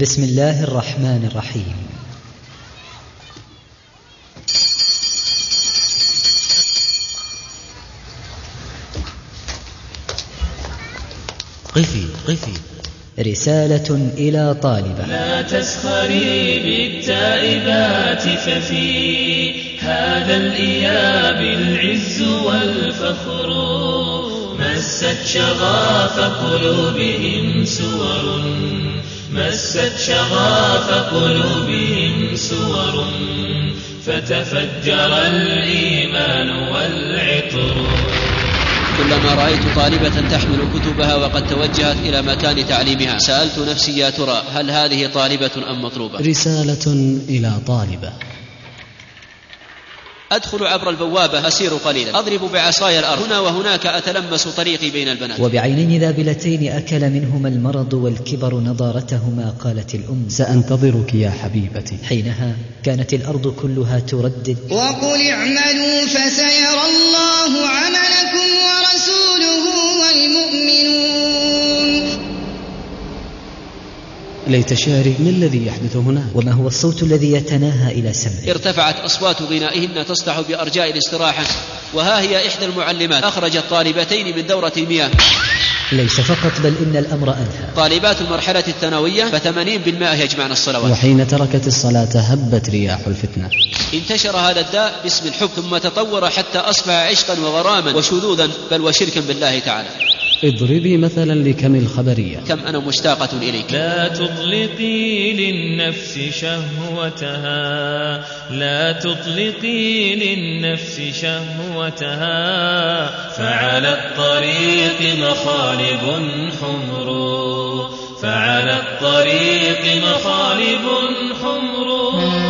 بسم الله الرحمن الرحيم. قفي قفي. رسالة إلى طالبة. لا تسخري بالتائبات ففي. هذا الإياب العز والفخر. مست شغاف قلوبهم سور. مست شغاف قلوبهم سور فتفجر الإيمان والعطر. كلما رأيت طالبة تحمل كتبها وقد توجهت إلى مكان تعليمها سألت نفسي يا ترى هل هذه طالبة أم مطلوبة؟ رسالة إلى طالبة. أدخل عبر البوابة أسير قليلا. أضرب بعصاي الأرض. هنا وهناك أتلمس طريقي بين البنات. وبعينين ذابلتين أكل منهما المرض والكبر نضارتهما قالت الأم. سأنتظرك يا حبيبتي. حينها كانت الأرض كلها تردد. وقل اعملوا فسيرى الله عملكم ورسوله. ليت شعري ما الذي يحدث هنا؟ وما هو الصوت الذي يتناهى إلى سمعه؟ ارتفعت أصوات غنائهن تصدح بأرجاء الاستراحة. وها هي إحدى المعلمات. أخرجت طالبتين من دورة المياه. ليس فقط بل إن الأمر أدهى طالبات المرحلة الثانوية فثمانين بالمئة يجمعن الصلوات. وحين تركت الصلاة هبت رياح الفتنة. انتشر هذا الداء باسم الحب ثم تطور حتى أصبح عشقا وغراما وشذوذا بل وشركا بالله تعالى. اضربي مثلا لكم الخبرية. كم أنا مشتاقة إليك. لا تطلقي للنفس شهوتها. لا تطلقي للنفس شهوتها. فعلى الطريق مخالب حمر. فعلى الطريق مخالب حمر.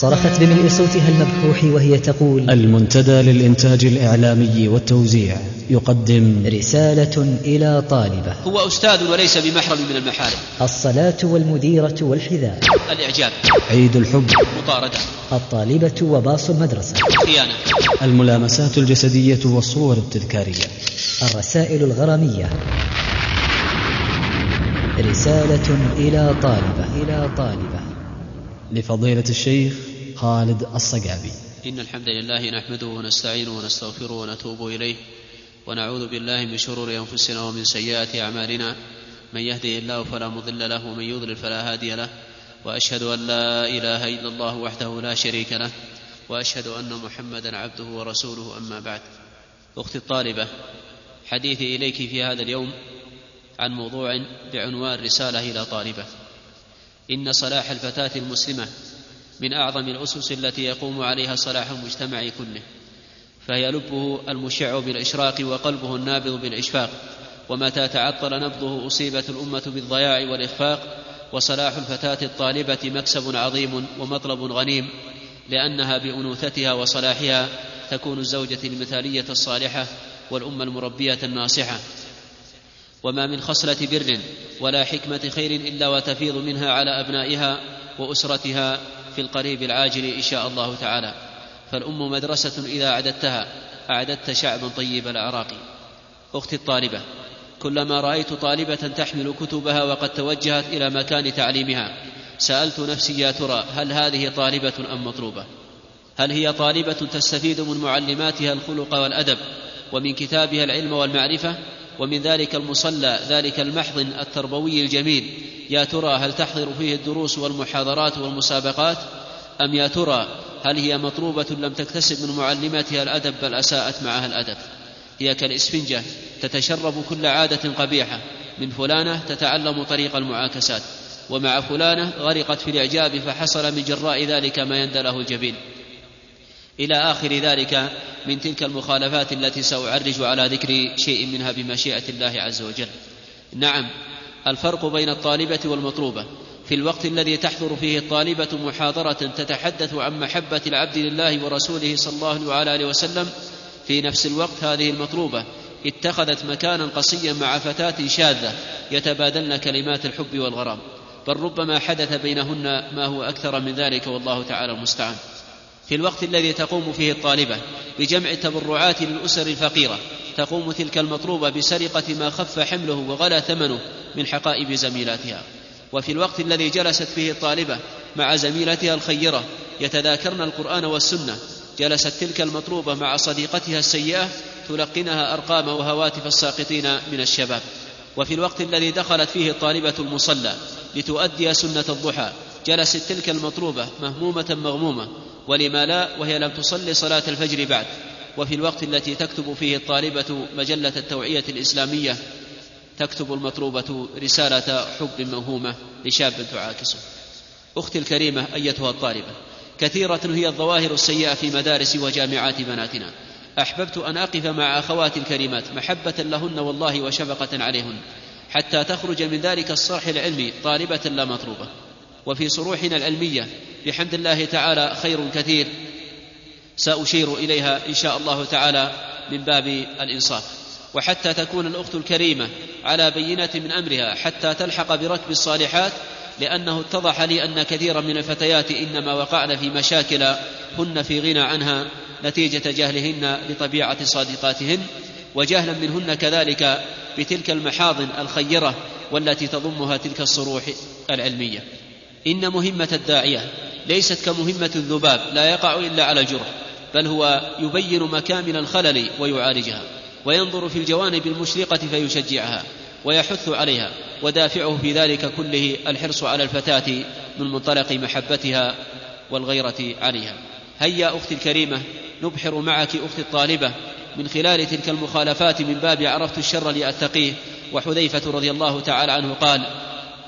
صرخت بملء صوتها المبحوح وهي تقول المنتدى للإنتاج الإعلامي والتوزيع يقدم رسالة إلى طالبة. هو أستاذ وليس بمحرم من المحارم. الصلاة والمديرة والحذاء. الإعجاب. عيد الحب. مطاردة. الطالبة وباص المدرسة. خيانة. الملامسات الجسدية والصور التذكارية. الرسائل الغرامية. رسالة إلى طالبة. إلى طالبة. لفضيلة الشيخ خالد الصقابي. إن الحمد لله نحمده ونستعينه ونستغفره ونتوب إليه ونعوذ بالله من شرور أنفسنا ومن سيئات أعمالنا. من يهده الله فلا مضل له ومن يضلل فلا هادي له. وأشهد أن لا إله إلا الله وحده لا شريك له. وأشهد أن محمدا عبده ورسوله أما بعد. أختي الطالبة حديثي إليك في هذا اليوم عن موضوع بعنوان رسالة إلى طالبة. إن صلاح الفتاة المسلمة من أعظم الأسس التي يقوم عليها صلاح المجتمع كله فهي لبه المشع بالإشراق وقلبه النابض بالإشفاق ومتى تعطل نبضه أصيبت الأمة بالضياع والإخفاق وصلاح الفتاة الطالبة مكسب عظيم ومطلب غنيم لأنها بأنوثتها وصلاحها تكون الزوجة المثالية الصالحة والأمة المربية الناصحة. وما من خصلة بر ولا حكمة خير إلا وتفيض منها على أبنائها وأسرتها في القريب العاجل إن شاء الله تعالى. فالأم مدرسة إذا أعددتها أعددت شعبا طيب الأعراق. أختي الطالبة كلما رأيت طالبة تحمل كتبها وقد توجهت إلى مكان تعليمها سألت نفسي يا ترى هل هذه طالبة أم مطلوبة؟ هل هي طالبة تستفيد من معلماتها الخلق والأدب ومن كتابها العلم والمعرفة؟ ومن ذلك المصلى ذلك المحضن التربوي الجميل. يا ترى هل تحضر فيه الدروس والمحاضرات والمسابقات؟ أم يا ترى هل هي مطلوبة لم تكتسب من معلماتها الأدب بل أساءت معها الأدب؟ هي كالإسفنجة تتشرب كل عادة قبيحة. من فلانة تتعلم طريق المعاكسات ومع فلانة غرقت في الإعجاب فحصل من جراء ذلك ما يندى له الجبين. إلى آخر ذلك من تلك المخالفات التي سأعرج على ذكر شيء منها بمشيئة الله عز وجل. نعم الفرق بين الطالبة والمطلوبة. في الوقت الذي تحضر فيه الطالبة محاضرة تتحدث عن محبة العبد لله ورسوله صلى الله عليه وسلم في نفس الوقت هذه المطلوبة اتخذت مكانا قصيا مع فتاة شاذة يتبادلن كلمات الحب والغرام. بل ربما حدث بينهن ما هو أكثر من ذلك والله تعالى المستعان. في الوقت الذي تقوم فيه الطالبة بجمع التبرعات للأسر الفقيرة. تقوم تلك المطلوبة بسرقة ما خف حمله وغلا ثمنه من حقائب زميلاتها. وفي الوقت الذي جلست فيه الطالبة مع زميلتها الخيرة يتذاكرن القرآن والسنة. جلست تلك المطلوبة مع صديقتها السيئة تلقنها أرقام وهواتف الساقطين من الشباب. وفي الوقت الذي دخلت فيه الطالبة المصلى لتؤدي سنة الضحى جلست تلك المطلوبة مهمومة مغمومة ولما لا وهي لم تصلي صلاة الفجر بعد. وفي الوقت التي تكتب فيه الطالبة مجلة التوعية الإسلامية تكتب المطلوبة رسالة حب موهومة لشاب تعاكسه. أختي الكريمة أيتها الطالبة كثيرة هي الظواهر السيئة في مدارس وجامعات بناتنا. أحببت أن أقف مع أخواتي الكريمات محبة لهن والله وشفقة عليهن حتى تخرج من ذلك الصرح العلمي طالبة لا مطلوبة. وفي صروحنا العلمية بحمد الله تعالى خير كثير. سأشير إليها إن شاء الله تعالى من باب الإنصاف. وحتى تكون الأخت الكريمة على بينة من أمرها حتى تلحق بركب الصالحات لأنه اتضح لي أن كثيرا من الفتيات إنما وقعن في مشاكل هن في غنى عنها نتيجة جهلهن لطبيعة صادقاتهن وجهلا منهن كذلك بتلك المحاضن الخيرة والتي تضمها تلك الصروح العلمية. إن مهمة الداعية ليست كمهمة الذباب لا يقع إلا على الجرح بل هو يبين مكامن الخلل ويعالجها وينظر في الجوانب المشرقة فيشجعها ويحث عليها ودافعه في ذلك كله الحرص على الفتاة من منطلق محبتها والغيرة عليها. هيا أختي الكريمة نبحر معك أختي الطالبة من خلال تلك المخالفات من باب عرفت الشر لأتقيه وحذيفة رضي الله تعالى عنه قال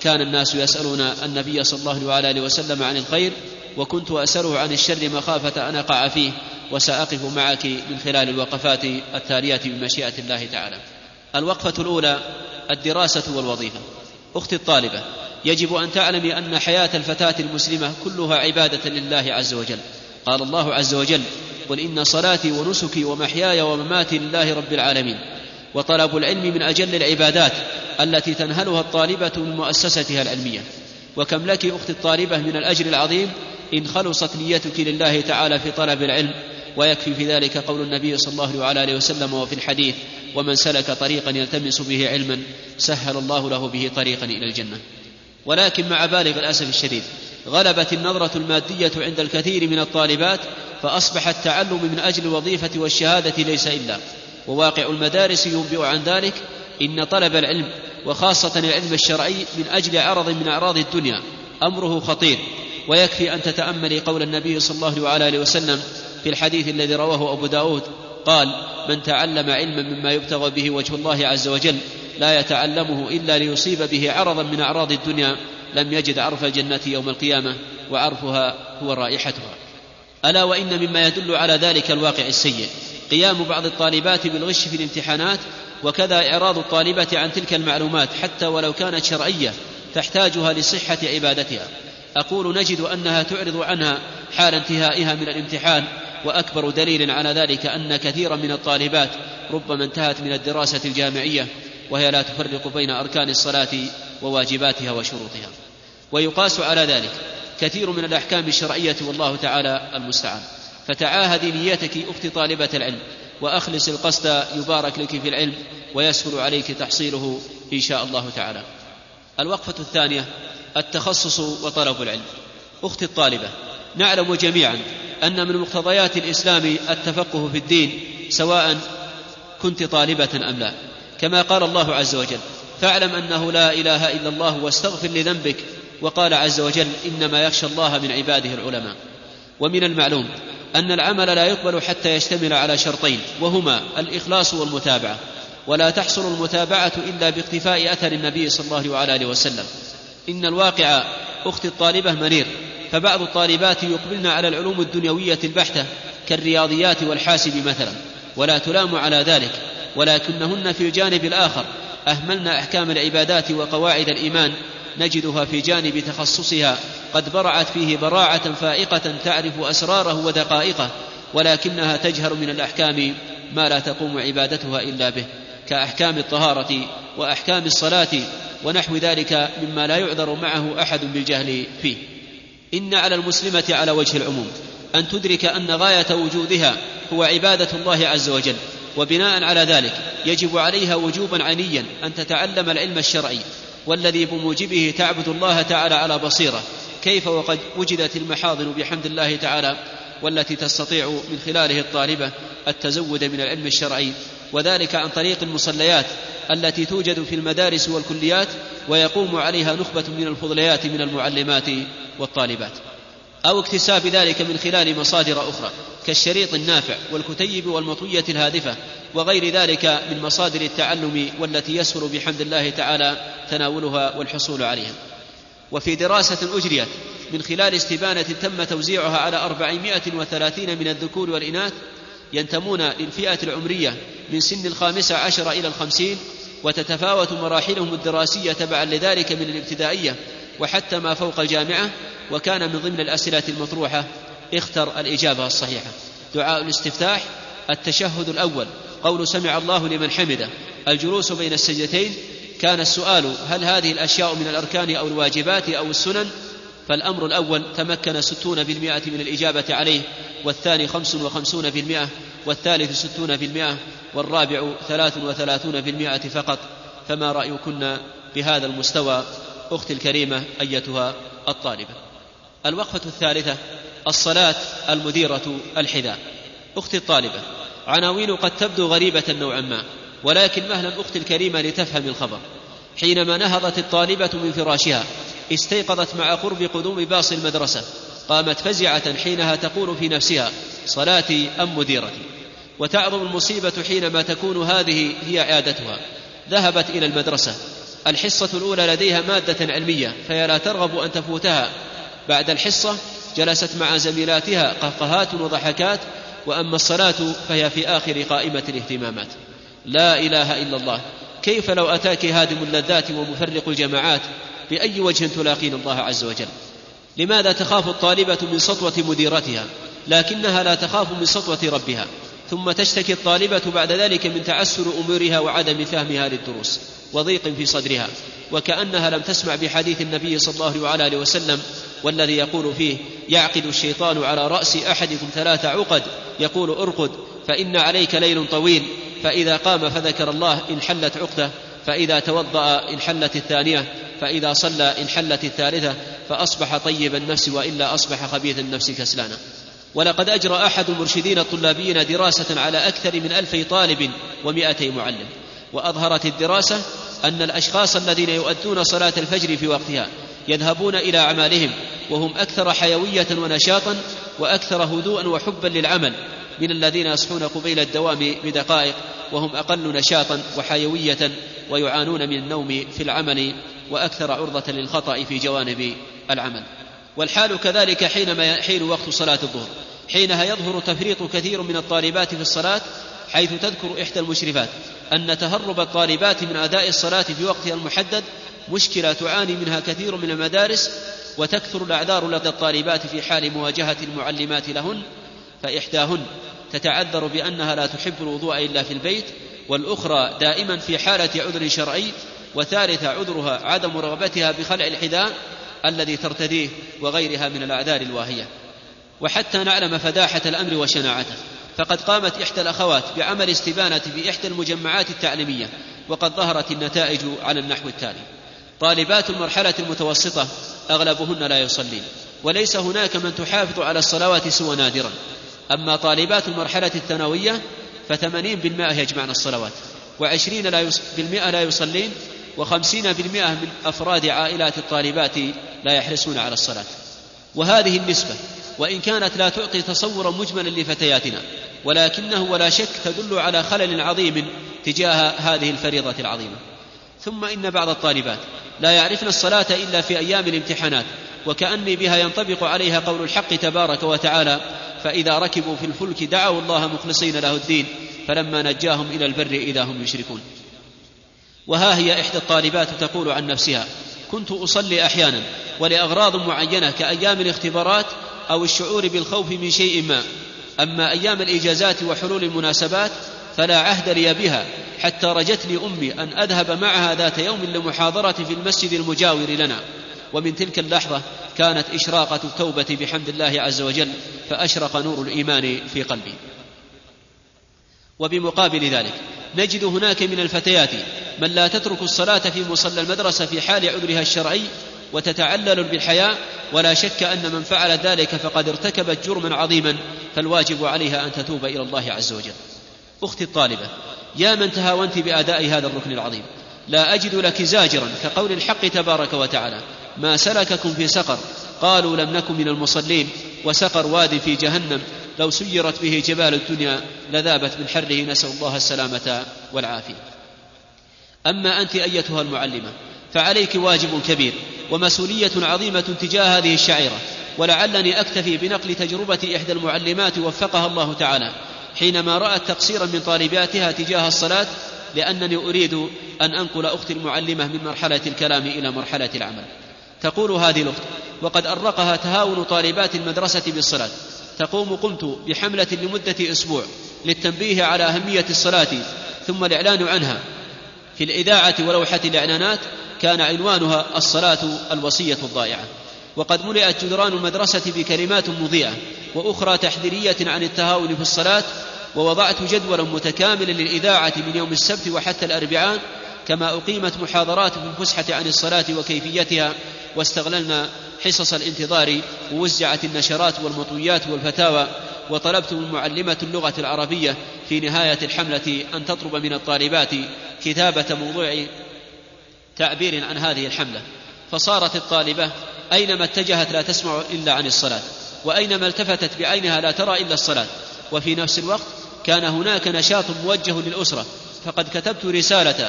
كان الناس يسألون النبي صلى الله عليه وسلم عن الخير وكنت أسأله عن الشر مخافة أن أقع فيه وسأقف معك من خلال الوقفات التالية بمشيئة الله تعالى. الوقفة الأولى الدراسة والوظيفة. أختي الطالبة يجب أن تعلمي أن حياة الفتاة المسلمة كلها عبادة لله عز وجل. قال الله عز وجل قل إن صلاتي ونسكي ومحياي ومماتي لله رب العالمين. وطلب العلم من أجل العبادات التي تنهلها الطالبة من مؤسستها العلمية. وكم لك أختي الطالبة من الأجر العظيم إن خلصت نيتك لله تعالى في طلب العلم. ويكفي في ذلك قول النبي صلى الله عليه وسلم وفي الحديث ومن سلك طريقا يلتمس به علما سهل الله له به طريقا إلى الجنة. ولكن مع بالغ الأسف الشديد غلبت النظرة المادية عند الكثير من الطالبات فاصبح التعلم من أجل الوظيفة والشهادة ليس إلا. وواقع المدارس ينبئ عن ذلك إن طلب العلم وخاصة العلم الشرعي من أجل عرض من أعراض الدنيا أمره خطير ويكفي أن تتأملي قول النبي صلى الله عليه وسلم في الحديث الذي رواه أبو داود قال من تعلم علما مما يبتغى به وجه الله عز وجل لا يتعلمه إلا ليصيب به عرضا من أعراض الدنيا لم يجد عرف الجنة يوم القيامة وعرفها هو رائحتها. ألا وإن مما يدل على ذلك الواقع السيء. قيام بعض الطالبات بالغش في الامتحانات وكذا إعراض الطالبة عن تلك المعلومات حتى ولو كانت شرعية تحتاجها لصحة عبادتها. أقول نجد أنها تعرض عنها حال انتهائها من الامتحان وأكبر دليل على ذلك أن كثيرا من الطالبات ربما انتهت من الدراسة الجامعية وهي لا تفرق بين أركان الصلاة وواجباتها وشروطها. ويقاس على ذلك كثير من الأحكام الشرعية والله تعالى المستعان. فتعاهدي نيتك أختي طالبة العلم وأخلص القصد يبارك لك في العلم ويسهل عليك تحصيله إن شاء الله تعالى. الوقفة الثانية التخصص وطلب العلم. أختي الطالبة نعلم جميعا أن من مقتضيات الإسلام التفقه في الدين سواء كنت طالبة أم لا. كما قال الله عز وجل فاعلم أنه لا إله إلا الله واستغفر لذنبك وقال عز وجل إنما يخشى الله من عباده العلماء. ومن المعلوم أن العمل لا يقبل حتى يشتمل على شرطين وهما الإخلاص والمتابعة. ولا تحصل المتابعة إلا باقتفاء أثر النبي صلى الله عليه وسلم. إن الواقع أختي الطالبة منير فبعض الطالبات يقبلن على العلوم الدنيوية البحتة كالرياضيات والحاسب مثلا. ولا تلام على ذلك. ولكنهن في الجانب الآخر أهملن أحكام العبادات وقواعد الإيمان نجدها في جانب تخصصها. قد برعت فيه براعة فائقة تعرف أسراره ودقائقه ولكنها تجهر من الأحكام ما لا تقوم عبادتها إلا به كأحكام الطهارة وأحكام الصلاة ونحو ذلك مما لا يعذر معه أحد بالجهل فيه. إن على المسلمة على وجه العموم أن تدرك أن غاية وجودها هو عبادة الله عز وجل وبناء على ذلك يجب عليها وجوبا عينيا أن تتعلم العلم الشرعي. والذي بموجبه تعبد الله تعالى على بصيرة. كيف وقد وجدت المحاضن بحمد الله تعالى والتي تستطيع من خلاله الطالبة التزود من العلم الشرعي وذلك عن طريق المصليات التي توجد في المدارس والكليات ويقوم عليها نخبة من الفضليات من المعلمات والطالبات. أو اكتساب ذلك من خلال مصادر أخرى كالشريط النافع والكتيب والمطوية الهادفة وغير ذلك من مصادر التعلم والتي يسهل بحمد الله تعالى تناولها والحصول عليها. وفي دراسة أجريت من خلال استبانة تم توزيعها على أربعمائة وثلاثين من الذكور والإناث ينتمون للفئة العمرية من سن الخامسة عشر إلى الخمسين وتتفاوت مراحلهم الدراسية تبعا لذلك من الابتدائية وحتى ما فوق الجامعة وكان من ضمن الأسئلة المطروحة اختر الإجابة الصحيحة. دعاء الاستفتاح التشهد الأول. قول سمع الله لمن حمده. الجلوس بين السجدتين. كان السؤال هل هذه الأشياء من الأركان أو الواجبات أو السنن؟ فالأمر الأول تمكن ستون بالمئة من الإجابة عليه والثاني خمس وخمسون بالمئة والثالث ستون بالمئة والرابع ثلاث وثلاثون بالمئة فقط. فما رأيكن بهذا المستوى؟ أختي الكريمة أيتها الطالبة. الوقفة الثالثة الصلاة المديرة الحذاء. أختي الطالبة عناوين قد تبدو غريبة نوعا ما ولكن مهلا أختي الكريمة لتفهم الخبر. حينما نهضت الطالبة من فراشها استيقظت مع قرب قدوم باص المدرسة قامت فزعة حينها تقول في نفسها صلاتي أم مديرتي؟ وتعظم المصيبة حينما تكون هذه هي عادتها. ذهبت إلى المدرسة الحصة الأولى لديها مادة علمية فهي لا ترغب أن تفوتها. بعد الحصة جلست مع زميلاتها قهقهات وضحكات وأما الصلاة فهي في آخر قائمة الاهتمامات. لا إله إلا الله. كيف لو أتاك هادم اللذات ومفرق الجماعات؟ بأي وجه تلاقين الله عز وجل؟ لماذا تخاف الطالبة من سطوة مديرتها؟ لكنها لا تخاف من سطوة ربها. ثم تشتكي الطالبة بعد ذلك من تعسر أمورها وعدم فهمها للدروس. وضيق في صدرها وكأنها لم تسمع بحديث النبي صلى الله عليه وسلم والذي يقول فيه يعقد الشيطان على رأس أحدكم ثلاث عقد يقول أرقد فإن عليك ليل طويل فإذا قام فذكر الله انحلت عقده فإذا توضأ انحلت الثانية فإذا صلى انحلت الثالثة فأصبح طيب النفس وإلا أصبح خبيث النفس كسلانا ولقد أجرى أحد المرشدين الطلابيين دراسة على أكثر من ألفي طالب ومائتي معلم وأظهرت الدراسة أن الأشخاص الذين يؤدون صلاة الفجر في وقتها يذهبون إلى أعمالهم وهم أكثر حيوية ونشاطا وأكثر هدوءا وحبا للعمل من الذين يصحون قبيل الدوام بدقائق وهم أقل نشاطا وحيوية ويعانون من النوم في العمل وأكثر عرضة للخطأ في جوانب العمل. والحال كذلك حينما يحين وقت صلاة الظهر حينها يظهر تفريط كثير من الطالبات في الصلاة حيث تذكر إحدى المشرفات أن تهرب الطالبات من أداء الصلاة في وقتها المحدد مشكلة تعاني منها كثير من المدارس وتكثر الأعذار لدى الطالبات في حال مواجهة المعلمات لهن فإحداهن تتعذر بأنها لا تحب الوضوء إلا في البيت والأخرى دائما في حالة عذر شرعي وثالث عذرها عدم رغبتها بخلع الحذاء الذي ترتديه وغيرها من الأعذار الواهية. وحتى نعلم فداحة الأمر وشناعته. فقد قامت إحدى الأخوات بعمل استبانة في إحدى المجمعات التعليمية وقد ظهرت النتائج على النحو التالي. طالبات المرحلة المتوسطة أغلبهن لا يصلين وليس هناك من تحافظ على الصلوات سوى نادرا. أما طالبات المرحلة الثانوية فثمانين بالمئة يجمعن الصلوات وعشرين لا يص... بالمئة لا يصلين وخمسين بالمئة من أفراد عائلات الطالبات لا يحرصون على الصلاة. وهذه النسبة وإن كانت لا تعطي تصورا مجملا لفتياتنا ولكنه ولا شك تدل على خلل عظيم تجاه هذه الفريضة العظيمة. ثم إن بعض الطالبات لا يعرفن الصلاة إلا في أيام الامتحانات وكأني بها ينطبق عليها قول الحق تبارك وتعالى فإذا ركبوا في الفلك دعوا الله مخلصين له الدين فلما نجاهم إلى البر إذا هم يشركون. وها هي إحدى الطالبات تقول عن نفسها كنت أصلي أحيانا ولأغراض معينة كأيام الاختبارات أو الشعور بالخوف من شيء ما. أما أيام الإجازات وحلول المناسبات فلا عهد لي بها حتى رجتني أمي أن أذهب معها ذات يوم لمحاضرة في المسجد المجاور لنا. ومن تلك اللحظة كانت إشراقة التوبة بحمد الله عز وجل فأشرق نور الإيمان في قلبي. وبمقابل ذلك نجد هناك من الفتيات من لا تترك الصلاة في مصلى المدرسة في حال عذرها الشرعي وتتعلل بالحياء ولا شك أن من فعل ذلك فقد ارتكبت جرما عظيما فالواجب عليها أن تتوب إلى الله عز وجل. أختي الطالبة يا من تهاونت بأداء هذا الركن العظيم لا أجد لك زاجرا كقول الحق تبارك وتعالى ما سلككم في سقر قالوا لم نكن من المصلين وسقر واد في جهنم لو سيرت به جبال الدنيا لذابت من حره نسأل الله السلامة والعافية. أما أنت أيتها المعلمة فعليك واجب كبير ومسؤولية عظيمة تجاه هذه الشعيرة. ولعلني أكتفي بنقل تجربة إحدى المعلمات وفقها الله تعالى حينما رأت تقصيرا من طالباتها تجاه الصلاة لأنني أريد أن أنقل أختي المعلمة من مرحلة الكلام إلى مرحلة العمل. تقول هذه الأخت وقد أرقها تهاون طالبات المدرسة بالصلاة. تقوم قمت بحملة لمدة أسبوع للتنبيه على أهمية الصلاة ثم الإعلان عنها. في الإذاعة ولوحة الإعلانات كان عنوانها الصلاة الوصية الضائعة. وقد ملئت جدران المدرسة بكلمات مضيئة وأخرى تحذيرية عن التهاون في الصلاة ووضعت جدولا متكاملا للإذاعة من يوم السبت وحتى الأربعاء كما أقيمت محاضرات في الفسحة عن الصلاة وكيفيتها واستغللنا حصص الانتظار ووزعت النشرات والمطويات والفتاوى وطلبت من معلمة اللغة العربية في نهاية الحملة أن تطلب من الطالبات كتابة موضوع تعبير عن هذه الحملة. فصارت الطالبة أينما اتجهت لا تسمع إلا عن الصلاة وأينما التفتت بعينها لا ترى إلا الصلاة. وفي نفس الوقت كان هناك نشاط موجه للأسرة. فقد كتبت رسالة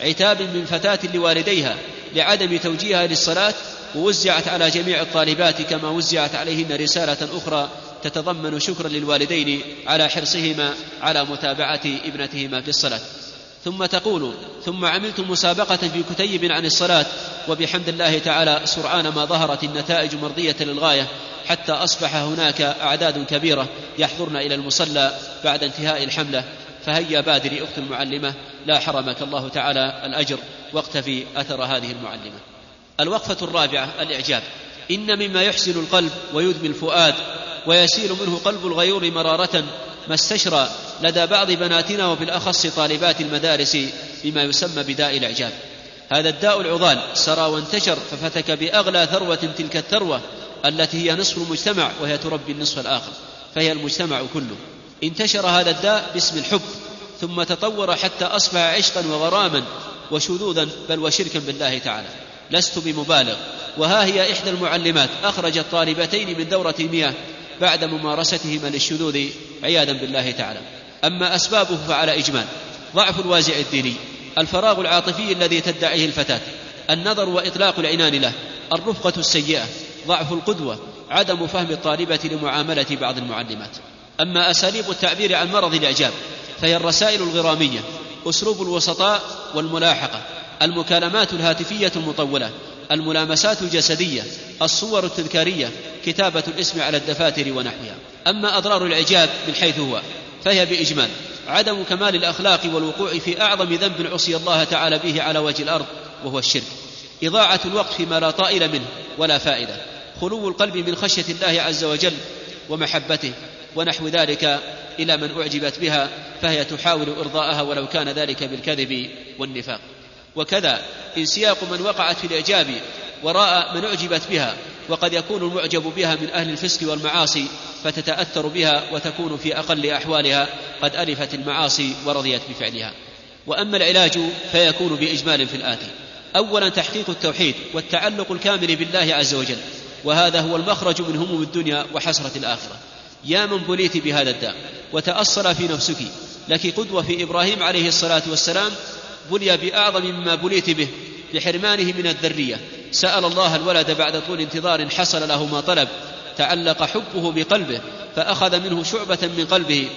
عتاب من فتاة لوالديها لعدم توجيهها للصلاة ووزعت على جميع الطالبات كما وزعت عليهن رسالة أخرى تتضمن شكرا للوالدين على حرصهما على متابعة ابنتهما في الصلاة. ثم تقول ثم عملت مسابقة في كتيب عن الصلاة وبحمد الله تعالى سرعان ما ظهرت النتائج مرضية للغاية حتى أصبح هناك أعداد كبيرة يحضرن إلى المصلى بعد انتهاء الحملة. فهيا بادري أخت المعلمة لا حرمك الله تعالى الأجر واقتفي أثر هذه المعلمة. الوقفة الرابعة الإعجاب. إن مما يحسن القلب ويدمي الفؤاد ويسيل منه قلب الغيور مرارة ما استشرى لدى بعض بناتنا وبالأخص طالبات المدارس بما يسمى بداء الإعجاب. هذا الداء العضال سرى وانتشر ففتك بأغلى ثروة تلك الثروة التي هي نصف المجتمع وهي تربي النصف الآخر فهي المجتمع كله. انتشر هذا الداء باسم الحب ثم تطور حتى أصبح عشقا وغراما وشذوذا بل وشركا بالله تعالى. لست بمبالغ. وها هي إحدى المعلمات أخرجت طالبتين من دورة المياه بعد ممارستهما للشذوذ عياذا بالله تعالى. أما أسبابه فعلى إجمال. ضعف الوازع الديني. الفراغ العاطفي الذي تدعيه الفتاة. النظر وإطلاق العنان له. الرفقة السيئة. ضعف القدوة. عدم فهم الطالبة لمعاملة بعض المعلمات. أما أساليب التعبير عن مرض الإعجاب فهي الرسائل الغرامية أسلوب الوسطاء والملاحقة المكالمات الهاتفية المطولة الملامسات الجسدية الصور التذكارية كتابة الاسم على الدفاتر ونحوها. أما أضرار الإعجاب من حيث هو فهي بإجمال. عدم كمال الأخلاق والوقوع في أعظم ذنب عصي الله تعالى به على وجه الأرض وهو الشرك. إضاعة الوقت فيما لا طائل منه ولا فائدة. خلو القلب من خشية الله عز وجل ومحبته ونحو ذلك إلى من أعجبت بها فهي تحاول إرضاءها ولو كان ذلك بالكذب والنفاق. وكذا انسياق من وقعت في الإعجاب وراء من أعجبت بها وقد يكون المعجب بها من أهل الفسق والمعاصي فتتأثر بها وتكون في أقل أحوالها قد ألفت المعاصي ورضيت بفعلها. وأما العلاج فيكون بإجمال في الآتي. أولا تحقيق التوحيد والتعلق الكامل بالله عز وجل وهذا هو المخرج من هموم الدنيا وحسرة الآخرة. يا من بليت بهذا الداء وتأصل في نفسك لك قدوة في إبراهيم عليه الصلاة والسلام بلي بأعظم مما بليت به لحرمانه من الذرية. سأل الله الولد بعد طول انتظار حصل له ما طلب تعلق حبه بقلبه فأخذ منه شعبة من قلبه.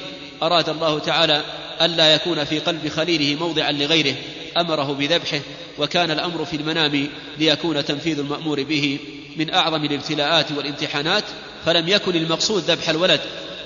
أراد الله تعالى ألا يكون في قلب خليله موضعا لغيره. أمره بذبحه وكان الأمر في المنام ليكون تنفيذ المأمور به. من أعظم الابتلاءات والامتحانات فلم يكن المقصود ذبح الولد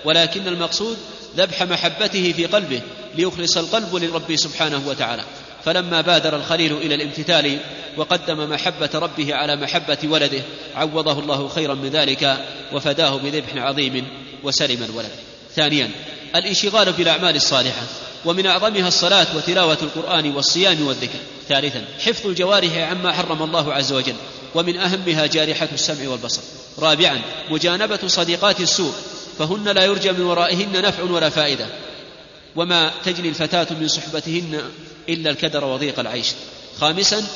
ولكن المقصود ذبح محبته في قلبه ليخلص القلب للرب سبحانه وتعالى. فلما بادر الخليل إلى الامتثال وقدم محبة ربه على محبة ولده عوضه الله خيرا من ذلك وفداه بذبح عظيم وسلم الولد. ثانيا الانشغال بالأعمال الصالحة ومن أعظمها الصلاة وتلاوة القرآن والصيام والذكر. ثالثا حفظ الجوارح عما حرم الله عز وجل ومن أهمها جارحة السمع والبصر. رابعا مجانبة صديقات السوء فهن لا يرجى من ورائهن نفع ولا فائدة. وما تجني الفتاة من صحبتهن إلا الكدر وضيق العيش. خامسا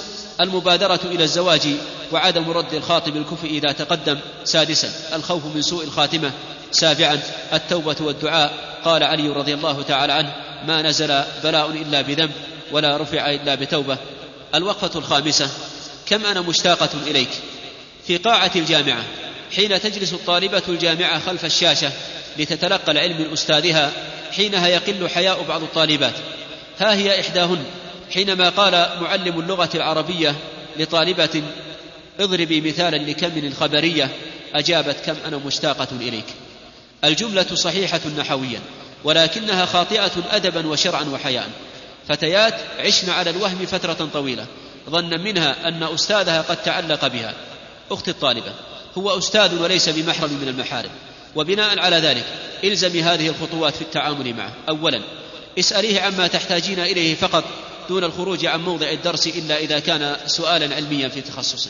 المبادرة إلى الزواج وعدم رد الخاطب الكفء إذا تقدم. سادسا الخوف من سوء الخاتمة. سابعا التوبة والدعاء. قال علي رضي الله تعالى عنه ما نزل بلاء إلا بذنب ولا رفع إلا بتوبة. الوقفة الخامسة كم أنا مشتاقة إليك؟ في قاعة الجامعة حين تجلس الطالبة الجامعة خلف الشاشة لتتلقى العلم من أستاذها حينها يقل حياء بعض الطالبات. ها هي إحداهن حينما قال معلم اللغة العربية لطالبة اضربي مثالا لكم من الخبرية أجابت كم أنا مشتاقة إليك. الجملة صحيحة نحويا ولكنها خاطئة أدبا وشرعا وحياء. فتيات عشن على الوهم فترة طويلة ظنا منها أن أستاذها قد تعلق بها. أختي الطالبة هو أستاذ وليس بمحرم من المحارم. وبناء على ذلك إلزمي هذه الخطوات في التعامل معه. أولا اسأليه عما تحتاجين إليه فقط دون الخروج عن موضع الدرس إلا إذا كان سؤالا علميا في تخصصه.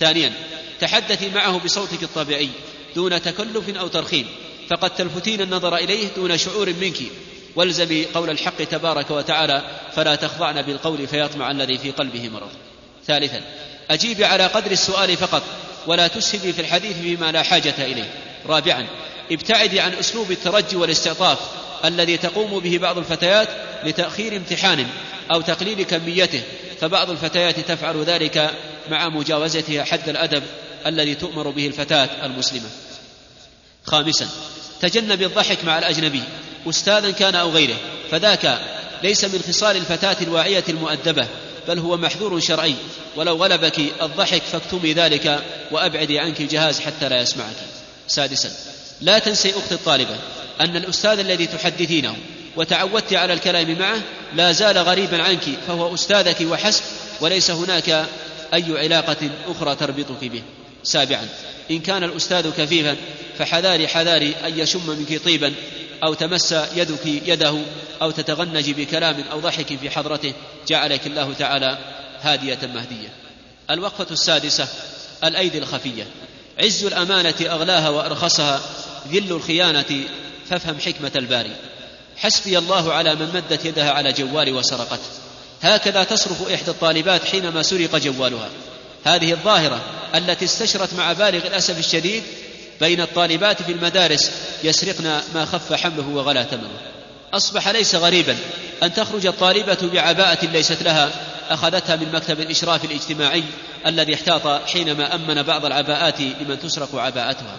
ثانيا تحدثي معه بصوتك الطبيعي دون تكلف أو ترخيم فقد تلفتين النظر إليه دون شعور منك. والزمي قول الحق تبارك وتعالى فلا تخضعن بالقول فيطمع الذي في قلبه مرض. ثالثا أجيبي على قدر السؤال فقط ولا تسهبي في الحديث فيما لا حاجة إليه. رابعا ابتعدي عن أسلوب الترجي والاستعطاف الذي تقوم به بعض الفتيات لتأخير امتحان أو تقليل كميته فبعض الفتيات تفعل ذلك مع مجاوزتها حد الأدب الذي تؤمر به الفتاة المسلمة. خامسا تجنب الضحك مع الأجنبي أستاذا كان أو غيره فذاك ليس من خصال الفتاة الواعية المؤدبة بل هو محذور شرعي ولو غلبك الضحك فاكتمي ذلك وأبعدي عنك الجهاز حتى لا يسمعك. سادسا لا تنسي أختي الطالبة أن الأستاذ الذي تحدثينه وتعودت على الكلام معه لا زال غريبا عنك فهو أستاذك وحسب وليس هناك أي علاقة أخرى تربطك به. سابعا إن كان الأستاذ كفيفا فحذاري حذاري أن يشم منك طيبا أو تمس يدك يده أو تتغنج بكلام أو ضحك في حضرته جعلك الله تعالى هادية مهدية. الوقفة السادسة الأيدي الخفية. عز الأمانة أغلاها وأرخصها ذل الخيانة فافهم حكمة الباري. حسبي الله على من مدت يدها على جوال وسرقته. هكذا تصرف إحدى الطالبات حينما سرق جوالها. هذه الظاهرة التي استشرت مع بالغ الأسف الشديد بين الطالبات في المدارس يسرقن ما خف حمله وغلا ثمنه أصبح ليس غريبا أن تخرج الطالبة بعباءة ليست لها أخذتها من مكتب الإشراف الاجتماعي الذي احتاط حينما أمن بعض العباءات لمن تسرق عباءتها.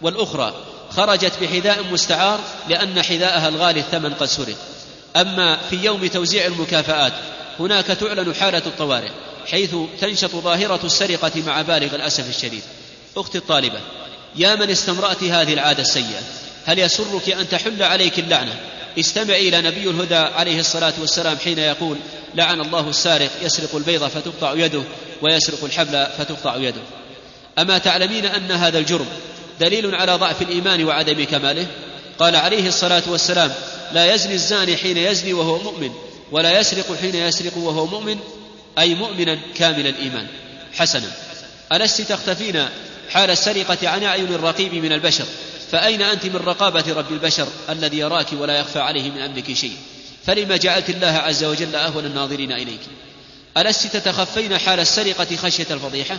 والأخرى خرجت بحذاء مستعار لأن حذاءها الغالي الثمن قد سرق. أما في يوم توزيع المكافآت هناك تعلن حالة الطوارئ حيث تنشط ظاهرة السرقة مع بالغ الأسف الشديد. أختي الطالبة يا من استمرأت هذه العادة السيئة هل يسرك أن تحل عليك اللعنة؟ استمعي إلى نبي الهدى عليه الصلاة والسلام حين يقول لعن الله السارق يسرق البيضة فتقطع يده ويسرق الحبل فتقطع يده. أما تعلمين أن هذا الجرم دليل على ضعف الإيمان وعدم كماله؟ قال عليه الصلاة والسلام لا يزني الزاني حين يزني وهو مؤمن ولا يسرق حين يسرق وهو مؤمن أي مؤمنا كامل الإيمان. حسنا. ألست تختفين حال السرقة عن أعين الرقيب من البشر؟ فأين أنت من رقابة رب البشر الذي يراك ولا يخفى عليه من أمرك شيء؟ فلما جعلت الله عز وجل أهون الناظرين إليك؟ ألست تتخفين حال السرقة خشية الفضيحة؟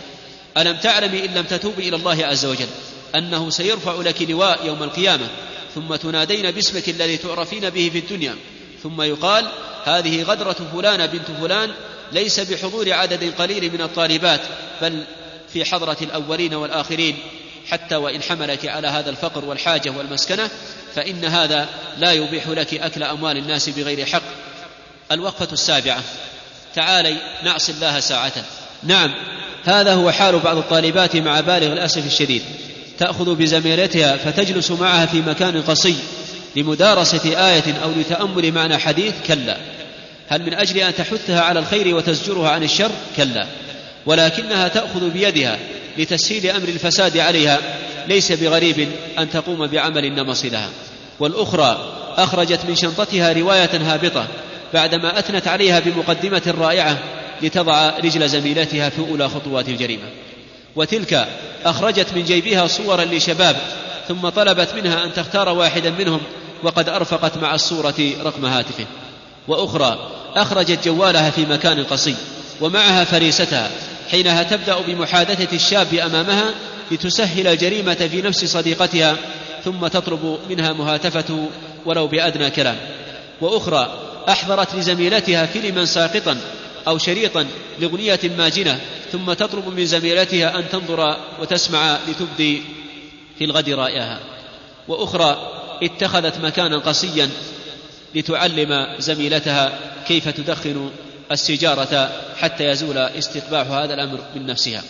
ألم تعلمي إن لم تتوبي إلى الله عز وجل؟ أنه سيرفع لك لواء يوم القيامة ثم تنادين باسمك الذي تعرفين به في الدنيا ثم يقال هذه غدرة فلان بنت فلان ليس بحضور عدد قليل من الطالبات بل في حضرة الأولين والآخرين حتى وإن حملك على هذا الفقر والحاجة والمسكنة فإن هذا لا يبيح لك أكل أموال الناس بغير حق. الوقفة السابعة تعالي نعصي الله ساعة نعم هذا هو حال بعض الطالبات مع بالغ الأسف الشديد. تأخذ بزميلتها فتجلس معها في مكان قصي لمدارسة آية أو لتأمل معنى حديث كلا. هل من أجل أن تحثها على الخير وتزجرها عن الشر؟ كلا. ولكنها تأخذ بيدها لتسهيل أمر الفساد عليها. ليس بغريب أن تقوم بعمل النمص لها. والأخرى أخرجت من شنطتها رواية هابطة بعدما أثنت عليها بمقدمة رائعة لتضع رجل زميلتها في أولى خطوات الجريمة. وتلك أخرجت من جيبها صورا لشباب ثم طلبت منها أن تختار واحدا منهم وقد أرفقت مع الصورة رقم هاتفه وأخرى أخرجت جوالها في مكان قصي ومعها فريستها حينها تبدأ بمحادثة الشاب أمامها لتسهل الجريمة في نفس صديقتها ثم تطلب منها مهاتفته ولو بأدنى كلام. وأخرى أحضرت لزميلتها فيلما ساقطا أو شريطا لأغنية ماجنة ثم تطلب من زميلتها أن تنظر وتسمع لتبدي في الغد رأيها وأخرى اتخذت مكانا قصيا لتعلم زميلتها كيف تدخن السجارة حتى يزول استقباح هذا الأمر من نفسها.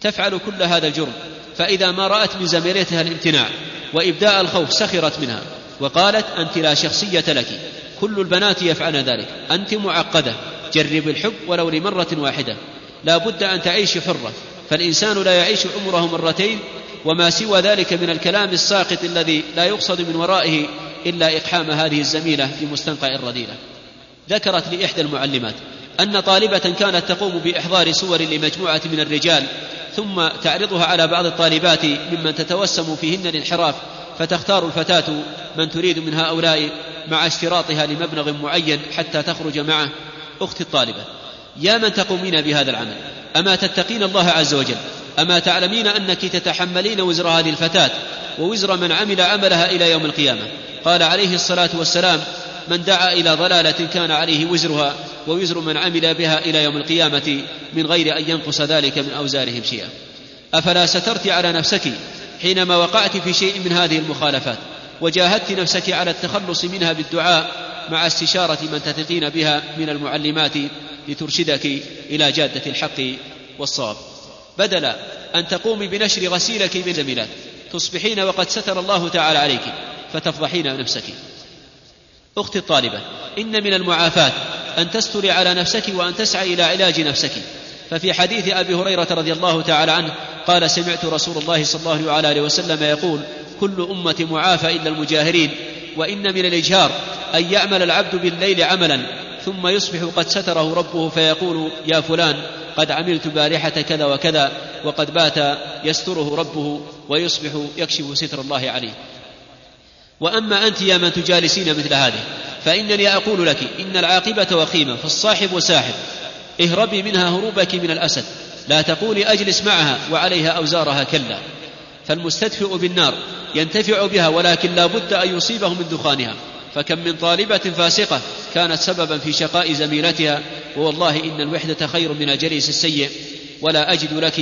تفعل كل هذا الجرم فإذا ما رأت من زميلتها الامتناع وإبداء الخوف سخرت منها وقالت أنت لا شخصية لك كل البنات يفعلن ذلك أنت معقدة جرب الحب ولو لمرة واحدة. لا بد أن تعيش حرة. فالإنسان لا يعيش عمره مرتين وما سوى ذلك من الكلام الساقط الذي لا يقصد من ورائه إلا إقحام هذه الزميلة في مستنقع الرذيلة. ذكرت لإحدى المعلمات أن طالبة كانت تقوم بإحضار صور لمجموعة من الرجال ثم تعرضها على بعض الطالبات ممن تتوسم فيهن الانحراف فتختار الفتاة من تريد من هؤلاء مع اشتراطها لمبلغ معين حتى تخرج معه. أختي الطالبة. يا من تقومين بهذا العمل؟ أما تتقين الله عز وجل؟ أما تعلمين أنك تتحملين وزر هذه الفتاة ووزر من عمل عملها إلى يوم القيامة؟ قال عليه الصلاة والسلام من دعا إلى ضلالة كان عليه وزرها ووزر من عمل بها إلى يوم القيامة من غير أن ينقص ذلك من أوزارهم شيئا. أفلا سترت على نفسك حينما وقعت في شيء من هذه المخالفات؟ وجاهدت نفسك على التخلص منها بالدعاء مع استشارة من تثقين بها من المعلمات لترشدك إلى جادة الحق والصواب. بدل أن تقومي بنشر غسيلك من زميلات تصبحين وقد ستر الله تعالى عليك فتفضحين نفسك. أختي الطالبة إن من المعافاة أن تستري على نفسك وأن تسعى إلى علاج نفسك. ففي حديث أبي هريرة رضي الله تعالى عنه قال سمعت رسول الله صلى الله عليه وسلم يقول كل أمة معافى إلا المجاهرين وإن من الإجهار أن يعمل العبد بالليل عملا ثم يصبح قد ستره ربه فيقول يا فلان قد عملت بارحة كذا وكذا وقد بات يستره ربه ويصبح يكشف ستر الله عليه. وأما أنت يا من تجالسين مثل هذه فإنني أقول لك إن العاقبة وخيمة فالصاحب ساحب اهربي منها هروبك من الأسد لا تقولي أجلس معها وعليها أوزارها كلا. فالمستدفئ بالنار ينتفع بها ولكن لا بد أن يصيبه من دخانها. فكم من طالبة فاسقة كانت سببا في شقاء زميلتها ووالله إن الوحدة خير من الجليس السيء. ولا أجد لك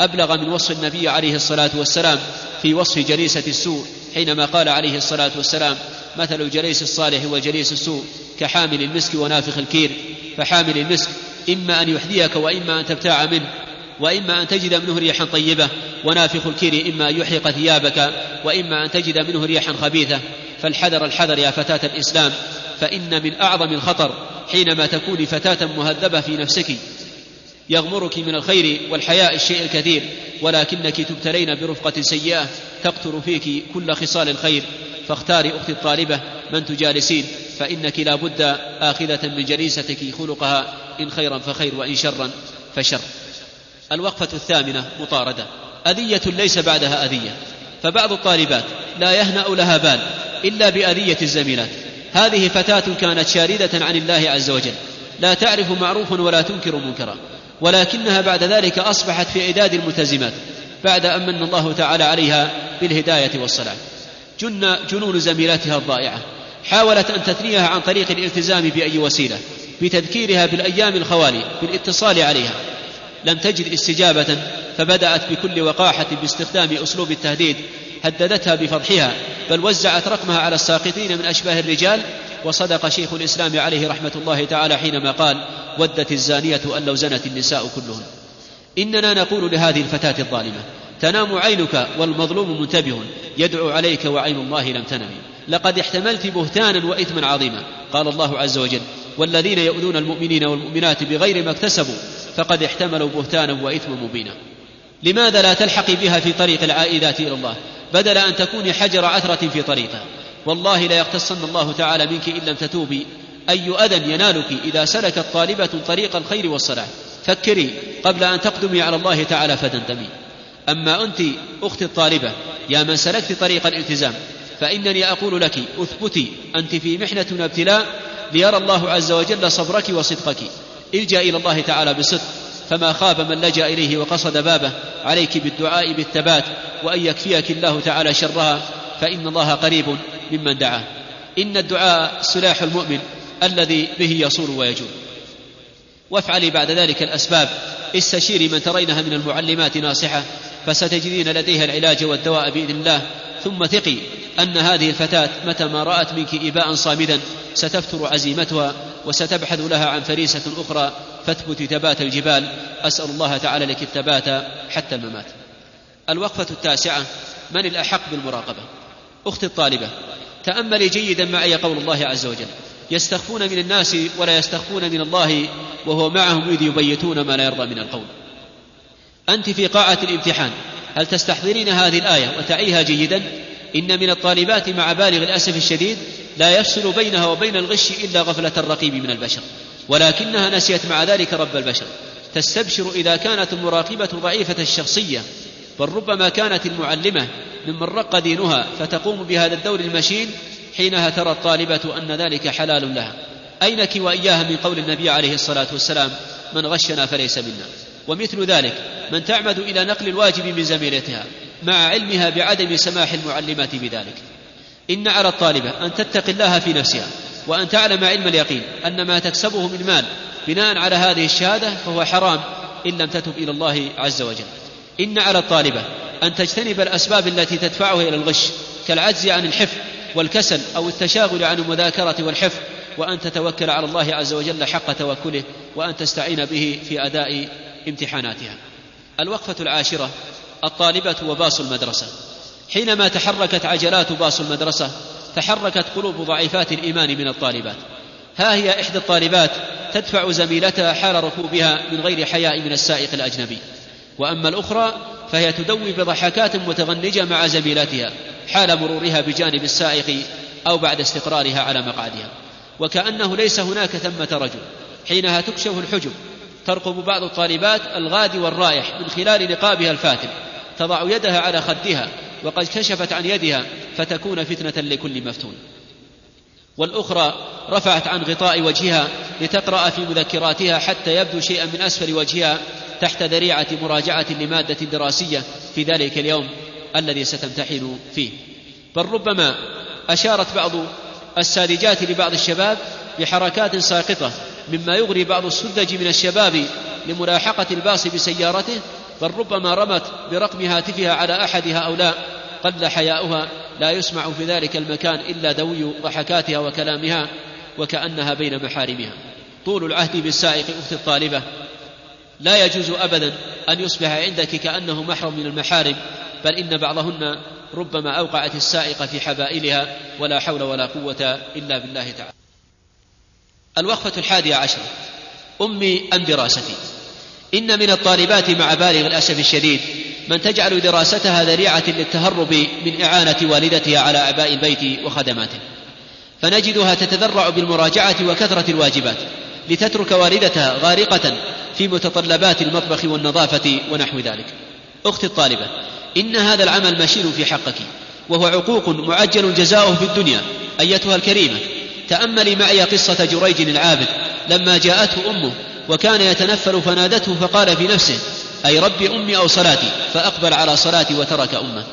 أبلغ من وصف النبي عليه الصلاة والسلام في وصف جليسة السوء حينما قال عليه الصلاة والسلام مثل الجليس الصالح وجليس السوء كحامل المسك ونافخ الكير. فحامل المسك إما أن يحذيك وإما أن تبتاع منه وإما أن تجد منه ريحا طيبة ونافخ الكير إما ان يحرق ثيابك وإما أن تجد منه ريحا خبيثة. فالحذر الحذر يا فتاة الإسلام. فإن من أعظم الخطر حينما تكوني فتاة مهذبة في نفسك. يغمرك من الخير والحياء الشيء الكثير ولكنك تبتلين برفقة سيئة تقتل فيك كل خصال الخير. فاختاري أختي الطالبة من تجالسين فإنك لا بد آخذة من جليستك خلقها إن خيرا فخير وإن شرا فشر. الوقفة الثامنة مطاردة. أذية ليس بعدها أذية. فبعض الطالبات لا يهنأ لها بال إلا بأذية الزميلات. هذه فتاة كانت شاردة عن الله عز وجل. لا تعرف معروفا ولا تنكر منكرا. ولكنها بعد ذلك أصبحت في عداد الملتزمات بعد أن من الله تعالى عليها بالهداية والصلاح جن جنون زميلاتها الضائعة. حاولت أن تثنيها عن طريق الالتزام بأي وسيلة بتذكيرها بالأيام الخوالي بالاتصال عليها. لم تجد استجابة فبدأت بكل وقاحة باستخدام أسلوب التهديد هددتها بفضحها. بل وزعت رقمها على الساقطين من أشباه الرجال وصدق شيخ الإسلام عليه رحمة الله تعالى حينما قال ودت الزانية أن لو زنت النساء كلهن. إننا نقول لهذه الفتاة الظالمة تنام عينك والمظلوم منتبه يدعو عليك وعين الله لم تنم. لقد احتملت بهتانا وإثما عظيما. قال الله عز وجل والذين يؤذون المؤمنين والمؤمنات بغير ما اكتسبوا فقد احتملوا بهتانا وإثما مبينا. لماذا لا تلحقي بها في طريق العائدات إلى الله؟ بدل أن تكوني حجر عثره في طريقها والله لا يقتصن الله تعالى منك إن لم تتوبي. أي أذى ينالك إذا سلكت طالبة طريق الخير والصلاح. فكري قبل أن تقدمي على الله تعالى فتندمي. أما أنت أختي الطالبة يا من سلكت طريق الالتزام فإنني أقول لك أثبتي أنت في محنة وابتلاء ليرى الله عز وجل صبرك وصدقك. الجأ إلى الله تعالى بصدق. فما خاب من لجأ إليه وقصد بابه عليك بالدعاء بالثبات وأن يكفيك الله تعالى شرها فإن الله قريب ممن دعاه. إن الدعاء سلاح المؤمن الذي به يصول ويجول وافعلي بعد ذلك الأسباب. استشيري من ترينها من المعلمات ناصحة فستجدين لديها العلاج والدواء بإذن الله. ثم ثقي أن هذه الفتاة متى ما رأت منك إباء صامدا ستفتر عزيمتها وستبحث لها عن فريسة أخرى فاثبت ثبات الجبال أسأل الله تعالى لك الثبات حتى الممات. الوقفة التاسعة من الأحق بالمراقبة؟ أختي الطالبة تاملي جيدا معي قول الله عز وجل يستخفون من الناس ولا يستخفون من الله وهو معهم إذ يبيتون ما لا يرضى من القول. أنت في قاعة الامتحان هل تستحضرين هذه الآية وتعيها جيدا؟ إن من الطالبات مع بالغ الأسف الشديد لا يفصل بينها وبين الغش إلا غفلة الرقيب من البشر. ولكنها نسيت مع ذلك رب البشر. تستبشر إذا كانت المراقبه ضعيفة الشخصية بل ربما كانت المعلمة ممن رق دينها فتقوم بهذا الدور المشين حينها ترى الطالبة أن ذلك حلال لها. اينك واياها من قول النبي عليه الصلاة والسلام؟ من غشنا فليس منا. ومثل ذلك من تعمد إلى نقل الواجب من زميلتها مع علمها بعدم سماح المعلمات بذلك. إن على الطالبة أن تتقي الله في نفسها. وأن تعلم علم اليقين أن ما تكسبه من مال بناء على هذه الشهادة فهو حرام إن لم تتب إلى الله عز وجل. إن على الطالبة أن تجتنب الأسباب التي تدفعها إلى الغش كالعجز عن الحفظ والكسل أو التشاغل عن المذاكرة والحفظ وأن تتوكل على الله عز وجل حق توكله وأن تستعين به في أداء امتحاناتها. الوقفة العاشرة الطالبة وباص المدرسة. حينما تحركت عجلات باص المدرسة تحركت قلوب ضعيفات الإيمان من الطالبات. ها هي إحدى الطالبات تدفع زميلتها حال ركوبها من غير حياء من السائق الأجنبي. وأما الأخرى فهي تدوي بضحكات متغنجة مع زميلتها حال مرورها بجانب السائق أو بعد استقرارها على مقعدها. وكأنه ليس هناك ثمة رجل. حينها تكشف الحجب. ترقب بعض الطالبات الغادي والرائح من خلال نقابها الفاتن. تضع يدها على خدها. وقد كشفت عن يدها فتكون فتنة لكل مفتون. والأخرى رفعت عن غطاء وجهها لتقرأ في مذكراتها حتى يبدو شيئا من أسفل وجهها تحت ذريعة مراجعة لمادة دراسية في ذلك اليوم الذي ستمتحن فيه. بل ربما أشارت بعض الساذجات لبعض الشباب بحركات ساقطة مما يغري بعض السذج من الشباب لملاحقة الباص بسيارته بل ربما رمت برقم هاتفها على احد هؤلاء قل حياؤها لا يسمع في ذلك المكان إلا دوي ضحكاتها وكلامها وكأنها بين محارمها. طول العهد بالسائق أخت الطالبة. لا يجوز ابدا أن يصبح عندك كأنه محرم من المحارم بل إن بعضهن ربما أوقعت السائق في حبائلها ولا حول ولا قوة إلا بالله تعالى. الوقفة الحادية عشرة. أمي أم دراستي. إن من الطالبات مع بالغ الأسف الشديد من تجعل دراستها ذريعة للتهرب من إعانة والدتها على اعباء البيت وخدماته. فنجدها تتذرع بالمراجعة وكثرة الواجبات لتترك والدتها غارقة في متطلبات المطبخ والنظافة ونحو ذلك. أختي الطالبة إن هذا العمل مشين في حقك وهو عقوق معجل جزاؤه في الدنيا. أيتها الكريمة تأملي معي قصة جريج العابد لما جاءته أمه وكان يتنفل فنادته فقال في نفسه أي رب أمي أو صلاتي فأقبل على صلاتي وترك أمه.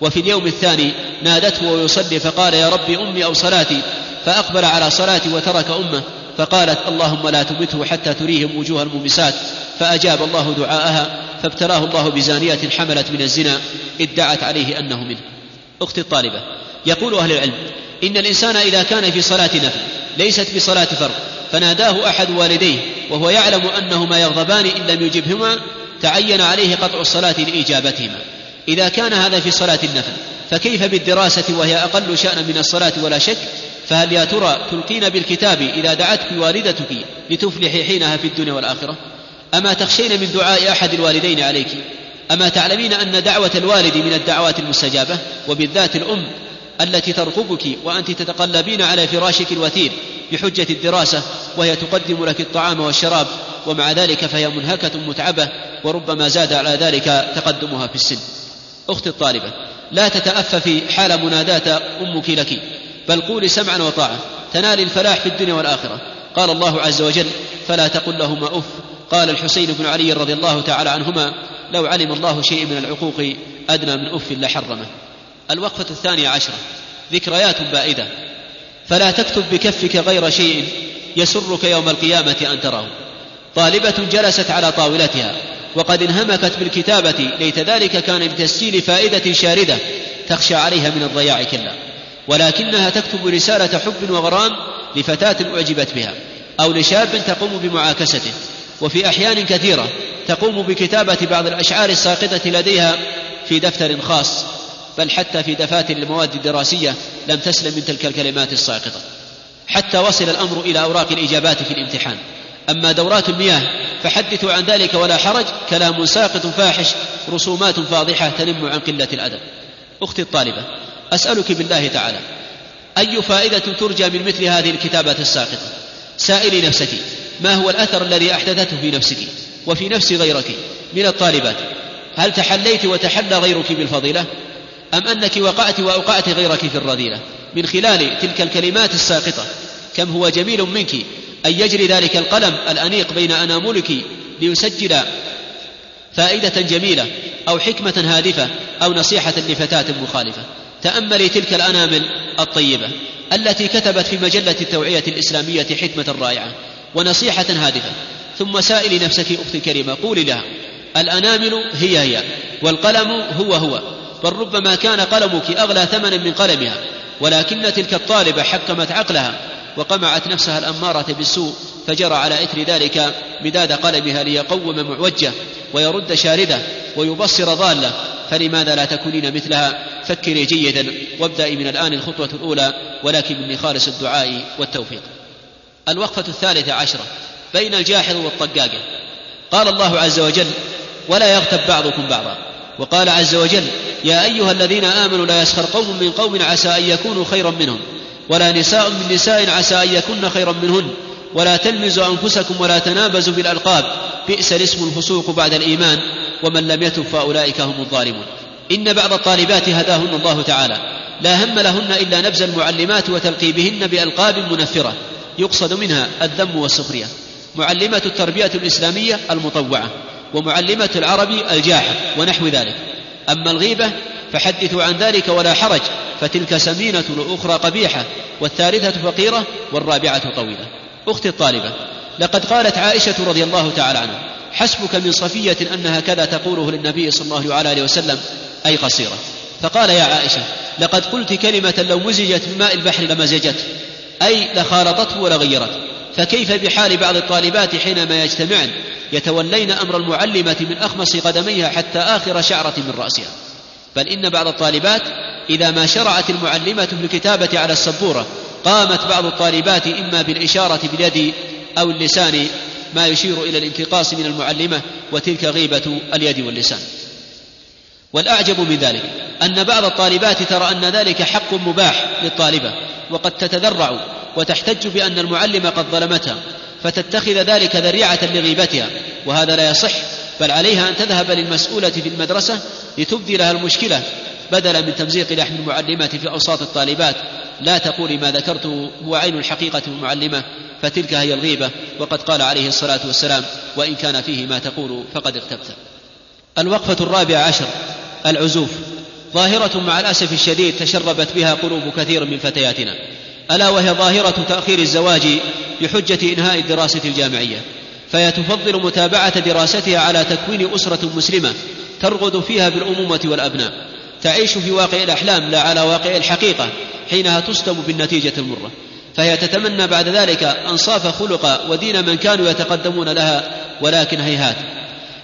وفي اليوم الثاني نادته ويصلي فقال يا رب أمي أو صلاتي فأقبل على صلاتي وترك أمه فقالت اللهم لا تمته حتى تريهم وجوه المومسات فأجاب الله دعاءها فابتلاه الله بزانية حملت من الزنا ادعت عليه أنه منه. أختي الطالبة يقول أهل العلم إن الإنسان إذا كان في صلاة نفل ليست بصلاة فرض فناداه أحد والديه وهو يعلم أنهما يغضبان إن لم يجبهما تعين عليه قطع الصلاة لإجابتهما. إذا كان هذا في صلاة النفل فكيف بالدراسة وهي أقل شانا من الصلاة ولا شك؟ فهل يا ترى تلقين بالكتاب إذا دعتك والدتك لتفلحي حينها في الدنيا والآخرة؟ أما تخشين من دعاء أحد الوالدين عليك؟ أما تعلمين أن دعوة الوالد من الدعوات المستجابة؟ وبالذات الأم التي ترقبك وأنت تتقلبين على فراشك الوثير بحجة الدراسة وهي تقدم لك الطعام والشراب ومع ذلك فهي منهكة متعبة وربما زاد على ذلك تقدمها في السن. أختي الطالبة لا تتأففي حال مناداة أمك لك بل قولي سمعا وطاعة. تنال الفلاح في الدنيا والآخرة. قال الله عز وجل فلا تقل لهما أف. قال الحسين بن علي رضي الله تعالى عنهما لو علم الله شيء من العقوق أدنى من أف لحرمه. الوقفة الثانية عشرة. ذكريات بائدة. فلا تكتب بكفك غير شيء يسرك يوم القيامة أن تراه. طالبة جلست على طاولتها وقد انهمكت بالكتابة ليت ذلك كان لتسجيل فائدة شاردة تخشى عليها من الضياع كلا ولكنها تكتب رسالة حب وغرام لفتاة أعجبت بها أو لشاب تقوم بمعاكسته. وفي أحيان كثيرة تقوم بكتابة بعض الأشعار الساقطة لديها في دفتر خاص. بل حتى في دفاتر المواد الدراسية لم تسلم من تلك الكلمات الساقطة. حتى وصل الأمر إلى أوراق الإجابات في الامتحان. أما دورات المياه فحدثوا عن ذلك ولا حرج. كلام ساقط فاحش رسومات فاضحة تنم عن قلة الأدب. أختي الطالبة أسألك بالله تعالى أي فائدة ترجى من مثل هذه الكتابات الساقطة؟ سائلي نفسك ما هو الأثر الذي أحدثته في نفسك وفي نفس غيرك من الطالبات؟ هل تحليت وتحلى غيرك بالفضيلة؟ أم أنك وقعت وأوقعت غيرك في الرذيلة؟ من خلال تلك الكلمات الساقطة كم هو جميل منك أن يجري ذلك القلم الأنيق بين أناملك ليسجل فائدة جميلة أو حكمة هادفة أو نصيحة لفتاة مخالفة. تأملي تلك الأنامل الطيبة التي كتبت في مجلة التوعية الإسلامية حكمة رائعة ونصيحة هادفة. ثم سائلي نفسك أختي الكريمة قولي لها الأنامل هي هي والقلم هو هو. بل ربما كان قلمك أغلى ثمنا من قلمها ولكن تلك الطالبة حكمت عقلها وقمعت نفسها الأمارة بالسوء فجرى على إثر ذلك مداد قلمها ليقوم معوجة ويرد شاردة ويبصر ضالة. فلماذا لا تكونين مثلها؟ فكري جيدا وابدأي من الآن الخطوة الأولى ولكن مني خالص الدعاء والتوفيق. الوقفة الثالثة عشرة بين الجاحظ والطقاقة قال الله عز وجل ولا يغتب بعضكم بعضا. وقال عز وجل يا أيها الذين آمنوا لا يسخر قوم من قوم عسى أن يكونوا خيرا منهم ولا نساء من نساء عسى أن يكن خيرا منهن ولا تلمزوا أنفسكم ولا تنابزوا بالألقاب بئس الاسم الفسوق بعد الإيمان ومن لم يتب فأولئك هم الظالمون. إن بعض الطالبات هداهن الله تعالى لا هم لهن إلا نبز المعلمات وتلقيبهن بألقاب منفرة يقصد منها الذم والسخرية. معلمة التربية الإسلامية المطوعة ومعلمة العربي الجاحة ونحو ذلك. أما الغيبة فحدثوا عن ذلك ولا حرج فتلك سمينة الأخرى قبيحة والثالثة فقيرة والرابعة طويلة. أختي الطالبة لقد قالت عائشة رضي الله تعالى عنها حسبك من صفية أنها كذا تقوله للنبي صلى الله عليه وسلم أي قصيرة. فقال يا عائشة لقد قلت كلمة لو مزجت بماء البحر لمزجته أي لخالطته ولغيرته. فكيف بحال بعض الطالبات حينما يجتمعن يتولين أمر المعلمة من أخمص قدميها حتى آخر شعرة من رأسها؟ بل إن بعض الطالبات إذا ما شرعت المعلمة في الكتابة على السبورة قامت بعض الطالبات إما بالإشارة باليد أو اللسان ما يشير إلى الانتقاص من المعلمة وتلك غيبة اليد واللسان. والأعجب من ذلك أن بعض الطالبات ترى أن ذلك حق مباح للطالبة وقد تتذرع وتحتج بأن المعلم قد ظلمتها فتتخذ ذلك ذريعة لغيبتها وهذا لا يصح بل عليها أن تذهب للمسؤولة في المدرسة لتبدي لها المشكلة بدلا من تمزيق لحم المعلمة في أوساط الطالبات. لا تقولي ما ذكرته هو عين الحقيقة المعلمة فتلك هي الغيبة وقد قال عليه الصلاة والسلام وإن كان فيه ما تقول فقد اغتبت. الوقفة الرابعة عشر العزوف. ظاهرة مع الأسف الشديد تشربت بها قلوب كثير من فتياتنا. ألا وهي ظاهرة تأخير الزواج بحجة إنهاء الدراسة الجامعية فهي تفضل متابعة دراستها على تكوين أسرة مسلمة ترغد فيها بالأمومة والأبناء تعيش في واقع الأحلام لا على واقع الحقيقة حينها تصدم بالنتيجة المرة فهي تتمنى بعد ذلك أنصاف خلق ودين من كانوا يتقدمون لها ولكن هيهات.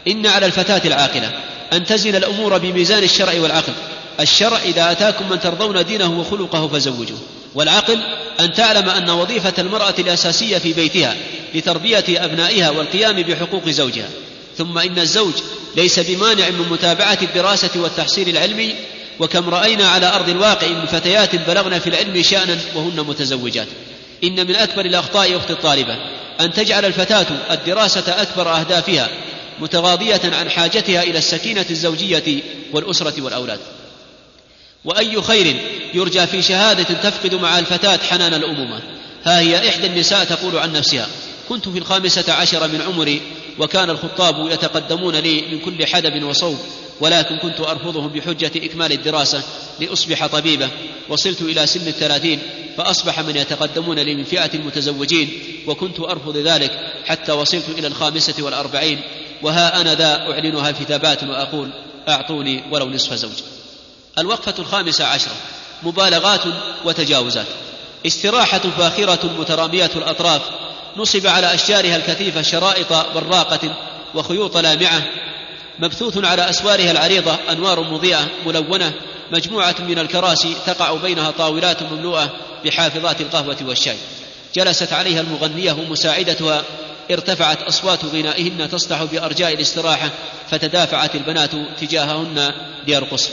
إن على الفتاة العاقلة أن تزن الأمور بميزان الشرع والعقل الشرع إذا أتاكم من ترضون دينه وخلقه فزوجوه. والعقل أن تعلم أن وظيفة المرأة الأساسية في بيتها لتربية أبنائها والقيام بحقوق زوجها. ثم إن الزوج ليس بمانع من متابعة الدراسة والتحصيل العلمي وكم رأينا على أرض الواقع من فتيات بلغن في العلم شأنا وهن متزوجات. إن من أكبر الأخطاء أخت الطالبة أن تجعل الفتاة الدراسة أكبر أهدافها متغاضية عن حاجتها إلى السكينة الزوجية والأسرة والأولاد. وأي خير يرجى في شهادة تفقد مع الفتاة حنان الأمومة. ها هي إحدى النساء تقول عن نفسها كنت في الخامسة عشر من عمري وكان الخطاب يتقدمون لي من كل حدب وصوب ولكن كنت أرفضهم بحجة إكمال الدراسة لأصبح طبيبة وصلت إلى سن الثلاثين فأصبح من يتقدمون لي من فئة المتزوجين وكنت أرفض ذلك حتى وصلت إلى الخامسة والأربعين وها أنا ذا أعلنها في ثبات وأقول أعطوني ولو نصف زوج. الوقفة الخامسة عشرة. مبالغات وتجاوزات. استراحة فاخرة مترامية الأطراف. نصب على أشجارها الكثيفة شرائط براقة وخيوط لامعة. مبثوث على أسوارها العريضة أنوار مضيئة ملونة. مجموعة من الكراسي تقع بينها طاولات مملوءة بحافظات القهوة والشاي. جلست عليها المغنية ومساعدتها ارتفعت أصوات غنائهن تصدح بأرجاء الاستراحة فتدافعت البنات تجاههن ليرقصن.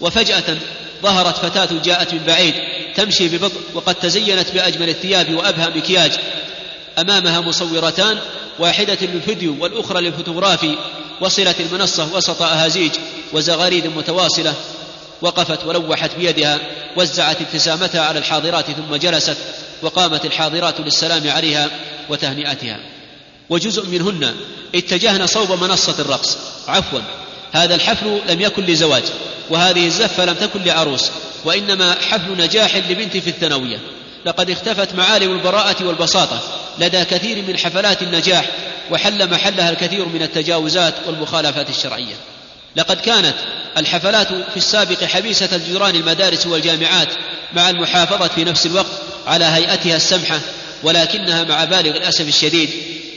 وفجأة ظهرت فتاة جاءت من بعيد تمشي ببطء وقد تزينت بأجمل الثياب وأبهى مكياج. أمامها مصورتان واحدة للفيديو والأخرى للفوتوغرافي. وصلت المنصة وسط أهازيج وزغاريد متواصلة. وقفت ولوحت بيدها وزعت ابتسامتها على الحاضرات ثم جلست. وقامت الحاضرات للسلام عليها وتهنئتها. وجزء منهن اتجهن صوب منصة الرقص. عفوا هذا الحفل لم يكن لزواج. وهذه الزفة لم تكن لعروس وإنما حفل نجاح لبنت في الثانوية. لقد اختفت معالم البراءة والبساطة لدى كثير من حفلات النجاح وحل محلها الكثير من التجاوزات والمخالفات الشرعية. لقد كانت الحفلات في السابق حبيسة جدران المدارس والجامعات مع المحافظة في نفس الوقت على هيئتها السمحة ولكنها مع بالغ الأسف الشديد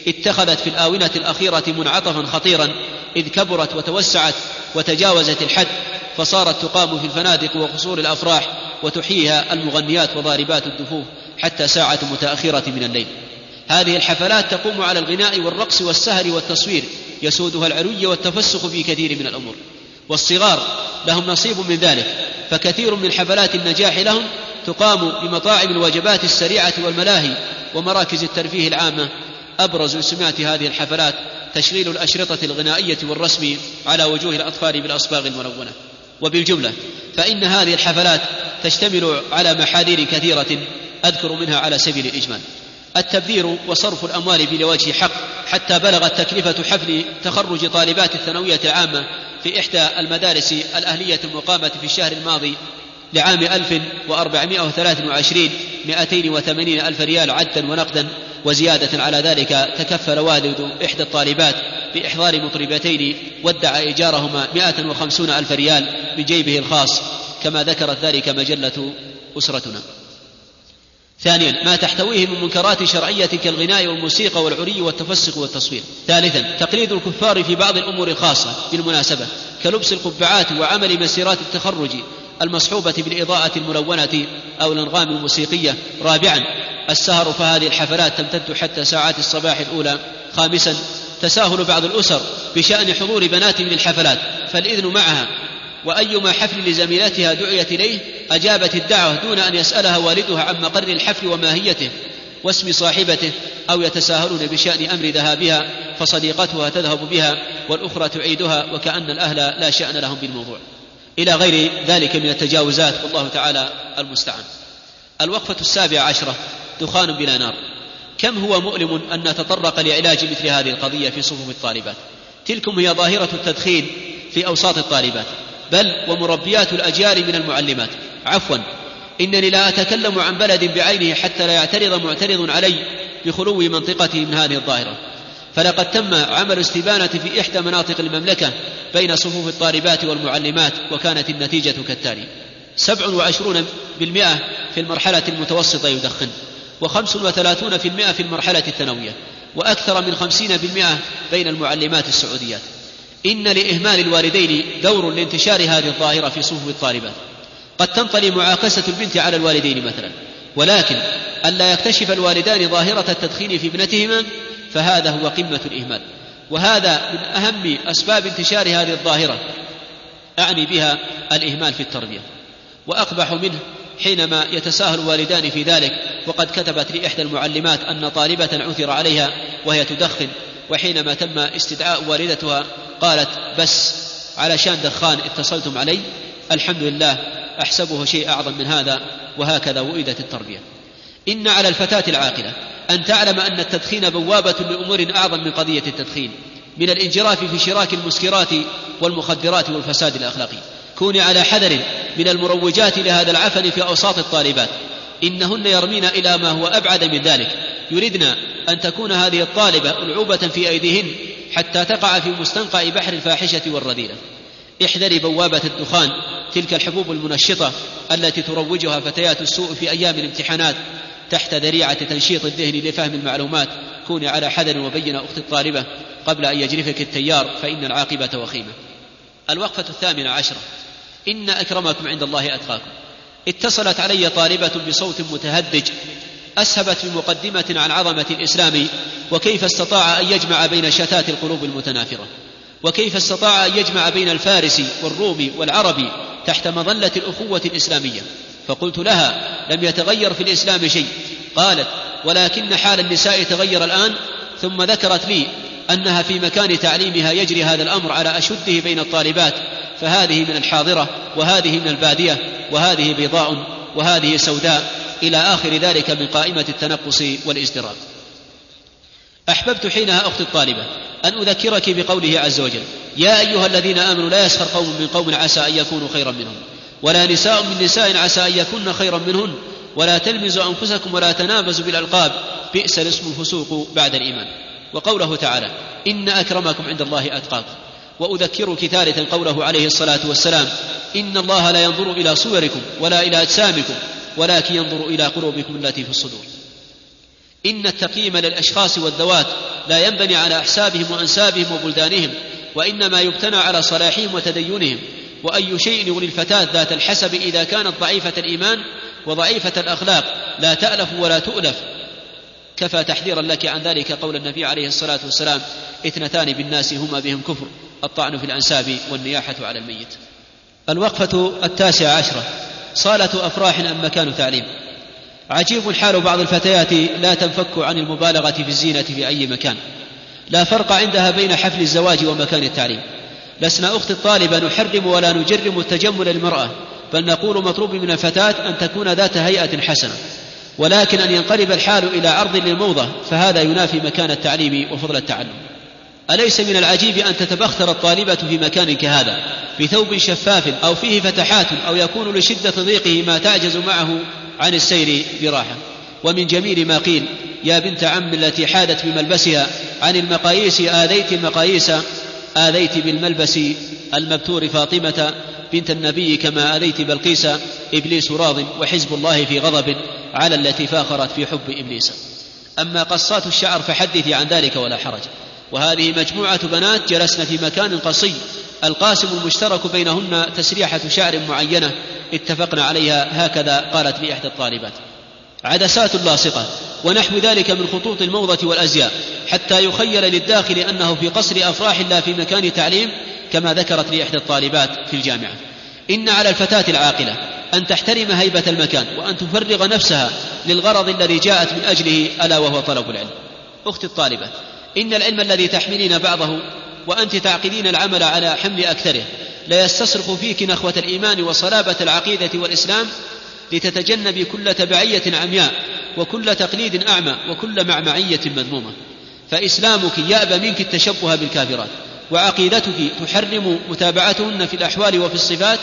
اتخذت في الآونة الأخيرة منعطفا خطيرا إذ كبرت وتوسعت وتجاوزت الحد فصارت تقام في الفنادق وقصور الأفراح وتحييها المغنيات وضاربات الدفوف حتى ساعة متأخرة من الليل. هذه الحفلات تقوم على الغناء والرقص والسهر والتصوير يسودها العلوي والتفسخ في كثير من الأمور. والصغار لهم نصيب من ذلك فكثير من حفلات النجاح لهم تقام بمطاعم الوجبات السريعة والملاهي ومراكز الترفيه العامة. أبرز سمات هذه الحفلات تشغيل الأشرطة الغنائية والرسم على وجوه الأطفال بالأصباغ الملونة. وبالجملة فإن هذه الحفلات تشتمل على محاذير كثيرة أذكر منها على سبيل الإجمال. التبذير وصرف الأموال بلا حق حتى بلغت تكلفة حفل تخرج طالبات الثانوية العامه في إحدى المدارس الأهلية المقامة في الشهر الماضي لعام 1423 280 ألف ريال عدا ونقدا. وزيادة على ذلك تكفل والد إحدى الطالبات بإحضار مطربتين وادعى إيجارهما مائة وخمسون ألف ريال من جيبه الخاص. كما ذكرت ذلك مجلة أسرتنا. ثانيا ما تحتويه من منكرات شرعية كالغناء والموسيقى والعري والتفسق والتصوير. ثالثا تقليد الكفار في بعض الأمور الخاصة بالمناسبة كلبس القبعات وعمل مسيرات التخرج المصحوبة بالإضاءة الملونة أو الأنغام الموسيقية. رابعا السهر فهذه الحفلات تمتد حتى ساعات الصباح الأولى خامسا. تساهل بعض الأسر بشأن حضور بنات من الحفلات فالإذن معها. وأيما حفل لزميلتها دعيت إليه أجابت الدعوة دون أن يسألها والدها عن مقر الحفل وماهيته واسم صاحبته أو يتساهلون بشأن أمر ذهابها فصديقتها تذهب بها والأخرى تعيدها وكأن الأهل لا شأن لهم بالموضوع. إلى غير ذلك من التجاوزات والله تعالى المستعان. الوقفة السابعة عشرة. دخان بلا نار. كم هو مؤلم أن نتطرق لعلاج مثل هذه القضية في صفوف الطالبات؟ تلكم هي ظاهرة التدخين في أوساط الطالبات. بل ومربيات الأجيال من المعلمات. عفوا إنني لا أتكلم عن بلد بعينه حتى لا يعترض معترض علي بخلو منطقته من هذه الظاهرة. فلقد تم عمل استبانة في إحدى مناطق المملكة بين صفوف الطالبات والمعلمات وكانت النتيجة كالتالي. سبع وعشرون بالمئة في المرحلة المتوسطة يدخن. وخمس وثلاثون في المئة في المرحلة الثانوية وأكثر من خمسين بالمئة بين المعلمات السعوديات. إن لإهمال الوالدين دور لانتشار هذه الظاهرة في صفوف الطالبات. قد تنطلي معاكسة البنت على الوالدين مثلا. ولكن ألا يكتشف الوالدان ظاهرة التدخين في ابنتهما فهذا هو قمة الإهمال. وهذا من أهم أسباب انتشار هذه الظاهرة. أعني بها الإهمال في التربية. وأقبح منه حينما يتساهل والدان في ذلك وقد كتبت لي إحدى المعلمات أن طالبة عثر عليها وهي تدخن وحينما تم استدعاء والدتها قالت بس علشان دخان اتصلتم علي الحمد لله أحسبه شيء أعظم من هذا وهكذا وئدت التربية. إن على الفتاة العاقلة أن تعلم أن التدخين بوابة لأمور أعظم من قضية التدخين من الانجراف في شراك المسكرات والمخدرات والفساد الأخلاقي. كوني على حذر من المروجات لهذا العفن في أوساط الطالبات. إنهن يرمين إلى ما هو أبعد من ذلك. يردن أن تكون هذه الطالبة ألعوبة في أيديهن حتى تقع في مستنقع بحر الفاحشة والرذيلة. احذري بوابة الدخان تلك الحبوب المنشطة التي تروجها فتيات السوء في أيام الامتحانات تحت ذريعة تنشيط الذهن لفهم المعلومات. كوني على حذر وبين أخت الطالبة قبل أن يجرفك التيار فإن العاقبة وخيمة. الوقفة الثامنة عشرة. إن أكرمكم عند الله أتقاكم. اتصلت علي طالبة بصوت متهدج أسهبت بمقدمة عن عظمة الإسلام وكيف استطاع أن يجمع بين شتات القلوب المتنافرة وكيف استطاع أن يجمع بين الفارس والروم والعرب تحت مظلة الأخوة الإسلامية. فقلت لها لم يتغير في الإسلام شيء. قالت ولكن حال النساء تغير الآن. ثم ذكرت لي أنها في مكان تعليمها يجري هذا الأمر على أشده بين الطالبات. فهذه من الحاضرة وهذه من البادية وهذه بيضاء وهذه سوداء إلى آخر ذلك من قائمة التنقص والازدراء. أحببت حينها أخت الطالبة أن أذكرك بقوله عز وجل يا أيها الذين آمنوا لا يسخر قوم من قوم عسى أن يكونوا خيرا منهم ولا نساء من نساء عسى أن يكون خيرا منهن ولا تلمزوا أنفسكم ولا تنابزوا بالألقاب بئس الاسم الفسوق بعد الإيمان. وقوله تعالى إن أكرمكم عند الله أتقاكم. وأذكرك ثالثا قوله عليه الصلاة والسلام إن الله لا ينظر إلى صوركم ولا إلى أجسامكم ولكن ينظر إلى قلوبكم التي في الصدور. إن التقييم للأشخاص والذوات لا ينبني على أحسابهم وأنسابهم وبلدانهم وإنما يبتنى على صلاحهم وتدينهم وأي شيء يغني الفتاة ذات الحسب إذا كانت ضعيفة الإيمان وضعيفة الأخلاق لا تألف ولا تؤلف. كفى تحذيرا لك عن ذلك قول النبي عليه الصلاة والسلام اثنتان بالناس هما بهم كفر. الطعن في الأنساب والنياحة على الميت. الوقفة التاسعة عشرة. صالة أفراح أم مكان تعليم. عجيب حال بعض الفتيات لا تنفك عن المبالغة في الزينة في أي مكان. لا فرق عندها بين حفل الزواج ومكان التعليم. لسنا أخت الطالبة نحرم ولا نجرم التجمل للمرأة بل نقول مطلوب من الفتاة أن تكون ذات هيئة حسنة. ولكن أن ينقلب الحال إلى عرض للموضة فهذا ينافي مكان التعليم وفضل التعلم. أليس من العجيب أن تتبختر الطالبة في مكان كهذا؟ بثوب شفاف أو فيه فتحات أو يكون لشدة ضيقه ما تعجز معه عن السير براحة. ومن جميل ما قيل يا بنت عم التي حادت بملبسها عن المقاييس آذيت المقاييس آذيت بالملبس المبتور فاطمة بنت النبي كما آذيت بلقيس إبليس راض وحزب الله في غضب على التي فاخرت في حب إبليس. أما قصات الشعر فحدثي عن ذلك ولا حرج. وهذه مجموعة بنات جلسن في مكان قصي. القاسم المشترك بينهن تسريحة شعر معينة. اتفقن عليها. هكذا قالت لي إحدى الطالبات. عدسات لاصقة. ونحو ذلك من خطوط الموضة والأزياء. حتى يخيل للداخل أنه في قصر أفراح لا في مكان تعليم كما ذكرت لي إحدى الطالبات في الجامعة. إن على الفتاة العاقلة أن تحترم هيبة المكان وأن تفرغ نفسها للغرض الذي جاءت من أجله ألا وهو طلب العلم. أختي الطالبة إن العلم الذي تحملين بعضه وأنت تعقدين العمل على حمل أكثره لا يستصرخ فيك نخوة الإيمان وصلابة العقيدة والإسلام لتتجنبي كل تبعية عمياء وكل تقليد أعمى وكل معمعية مذمومة. فإسلامك يأبى منك التشبه بالكافرات وعقيدتك تحرم متابعتهن في الأحوال وفي الصفات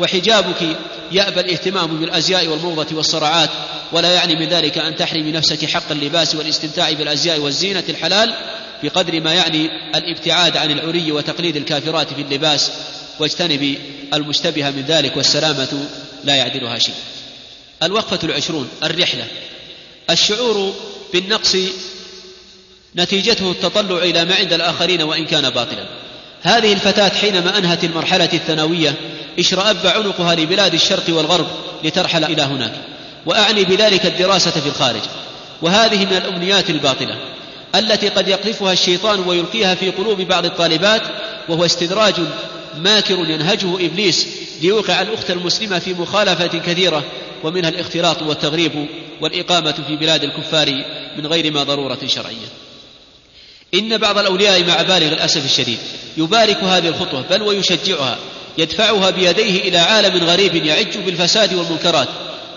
وحجابك يأبى الاهتمام بالأزياء والموضة والصرعات ولا يعني من ذلك أن تحرمي نفسك حق اللباس والاستمتاع بالأزياء والزينة الحلال بقدر ما يعني الابتعاد عن العري وتقليد الكافرات في اللباس. واجتنبي المشتبه من ذلك والسلامة لا يعدلها شيء. الوقفة العشرون الرحلة. الشعور بالنقص نتيجته التطلع إلى ما عند الآخرين وإن كان باطلا. هذه الفتاة حينما أنهت المرحلة الثانوية اشرأب عنقها لبلاد الشرق والغرب لترحل إلى هناك وأعني بذلك الدراسة في الخارج. وهذه من الأمنيات الباطلة التي قد يقذفها الشيطان ويلقيها في قلوب بعض الطالبات وهو استدراج ماكر ينهجه إبليس ليوقع الأخت المسلمة في مخالفة كثيرة ومنها الاختلاط والتغريب والإقامة في بلاد الكفار من غير ما ضرورة شرعية. إن بعض الأولياء مع بالغ الأسف الشديد يبارك هذه الخطوة بل ويشجعها يدفعها بيديه إلى عالم غريب يعج بالفساد والمنكرات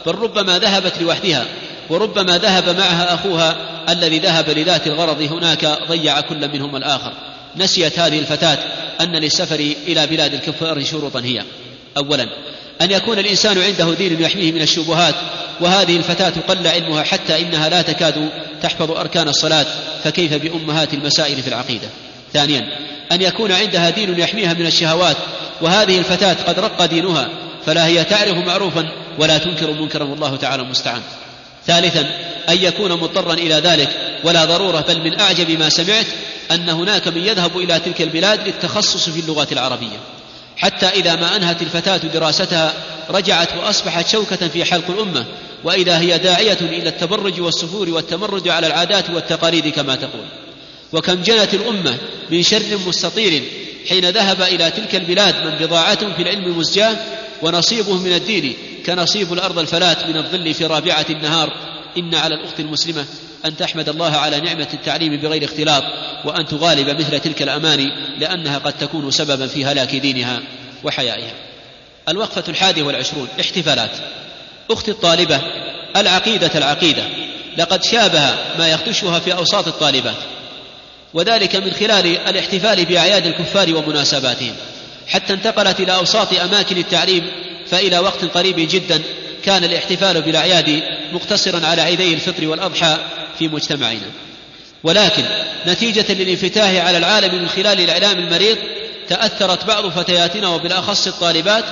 بل ربما ذهبت لوحدها وربما ذهب معها أخوها الذي ذهب لذات الغرض هناك ضيع كل منهما الآخر. نسيت هذه الفتاة أن للسفر إلى بلاد الكفار شروطا هي. اولا أن يكون الإنسان عنده دين يحميه من الشبهات وهذه الفتاة قل علمها حتى إنها لا تكاد تحفظ أركان الصلاة فكيف بأمهات المسائل في العقيدة؟ ثانيا أن يكون عندها دين يحميها من الشهوات وهذه الفتاة قد رق دينها فلا هي تعرف معروفا ولا تنكر منكرا والله تعالى المستعان. ثالثا أن يكون مضطرا إلى ذلك ولا ضرورة بل من أعجب ما سمعت أن هناك من يذهب إلى تلك البلاد للتخصص في اللغة العربية. حتى إذا ما أنهت الفتاة دراستها رجعت وأصبحت شوكة في حلق الأمة وإذا هي داعية إلى التبرج والسفور والتمرد على العادات والتقاليد كما تقول. وكم جنت الأمة من شر مستطير حين ذهب إلى تلك البلاد من بضاعتهم في العلم مزجاة ونصيبه من الدين كنصيب الأرض الفلات من الظل في رابعة النهار. إن على الأخت المسلمة أن تحمد الله على نعمة التعليم بغير اختلاط وأن تغالب مثل تلك الاماني لأنها قد تكون سببا في هلاك دينها وحيائها. الوقفة الحادية والعشرون احتفالات. أختي الطالبة العقيدة العقيدة. لقد شابه ما يخدشها في أوساط الطالبات. وذلك من خلال الاحتفال بأعياد الكفار ومناسباتهم. حتى انتقلت إلى أوساط أماكن التعليم فإلى وقت قريب جدا كان الاحتفال بالأعياد مقتصرا على عيدي الفطر والأضحى في مجتمعنا. ولكن نتيجة للانفتاح على العالم من خلال الإعلام المريض تأثرت بعض فتياتنا وبالأخص الطالبات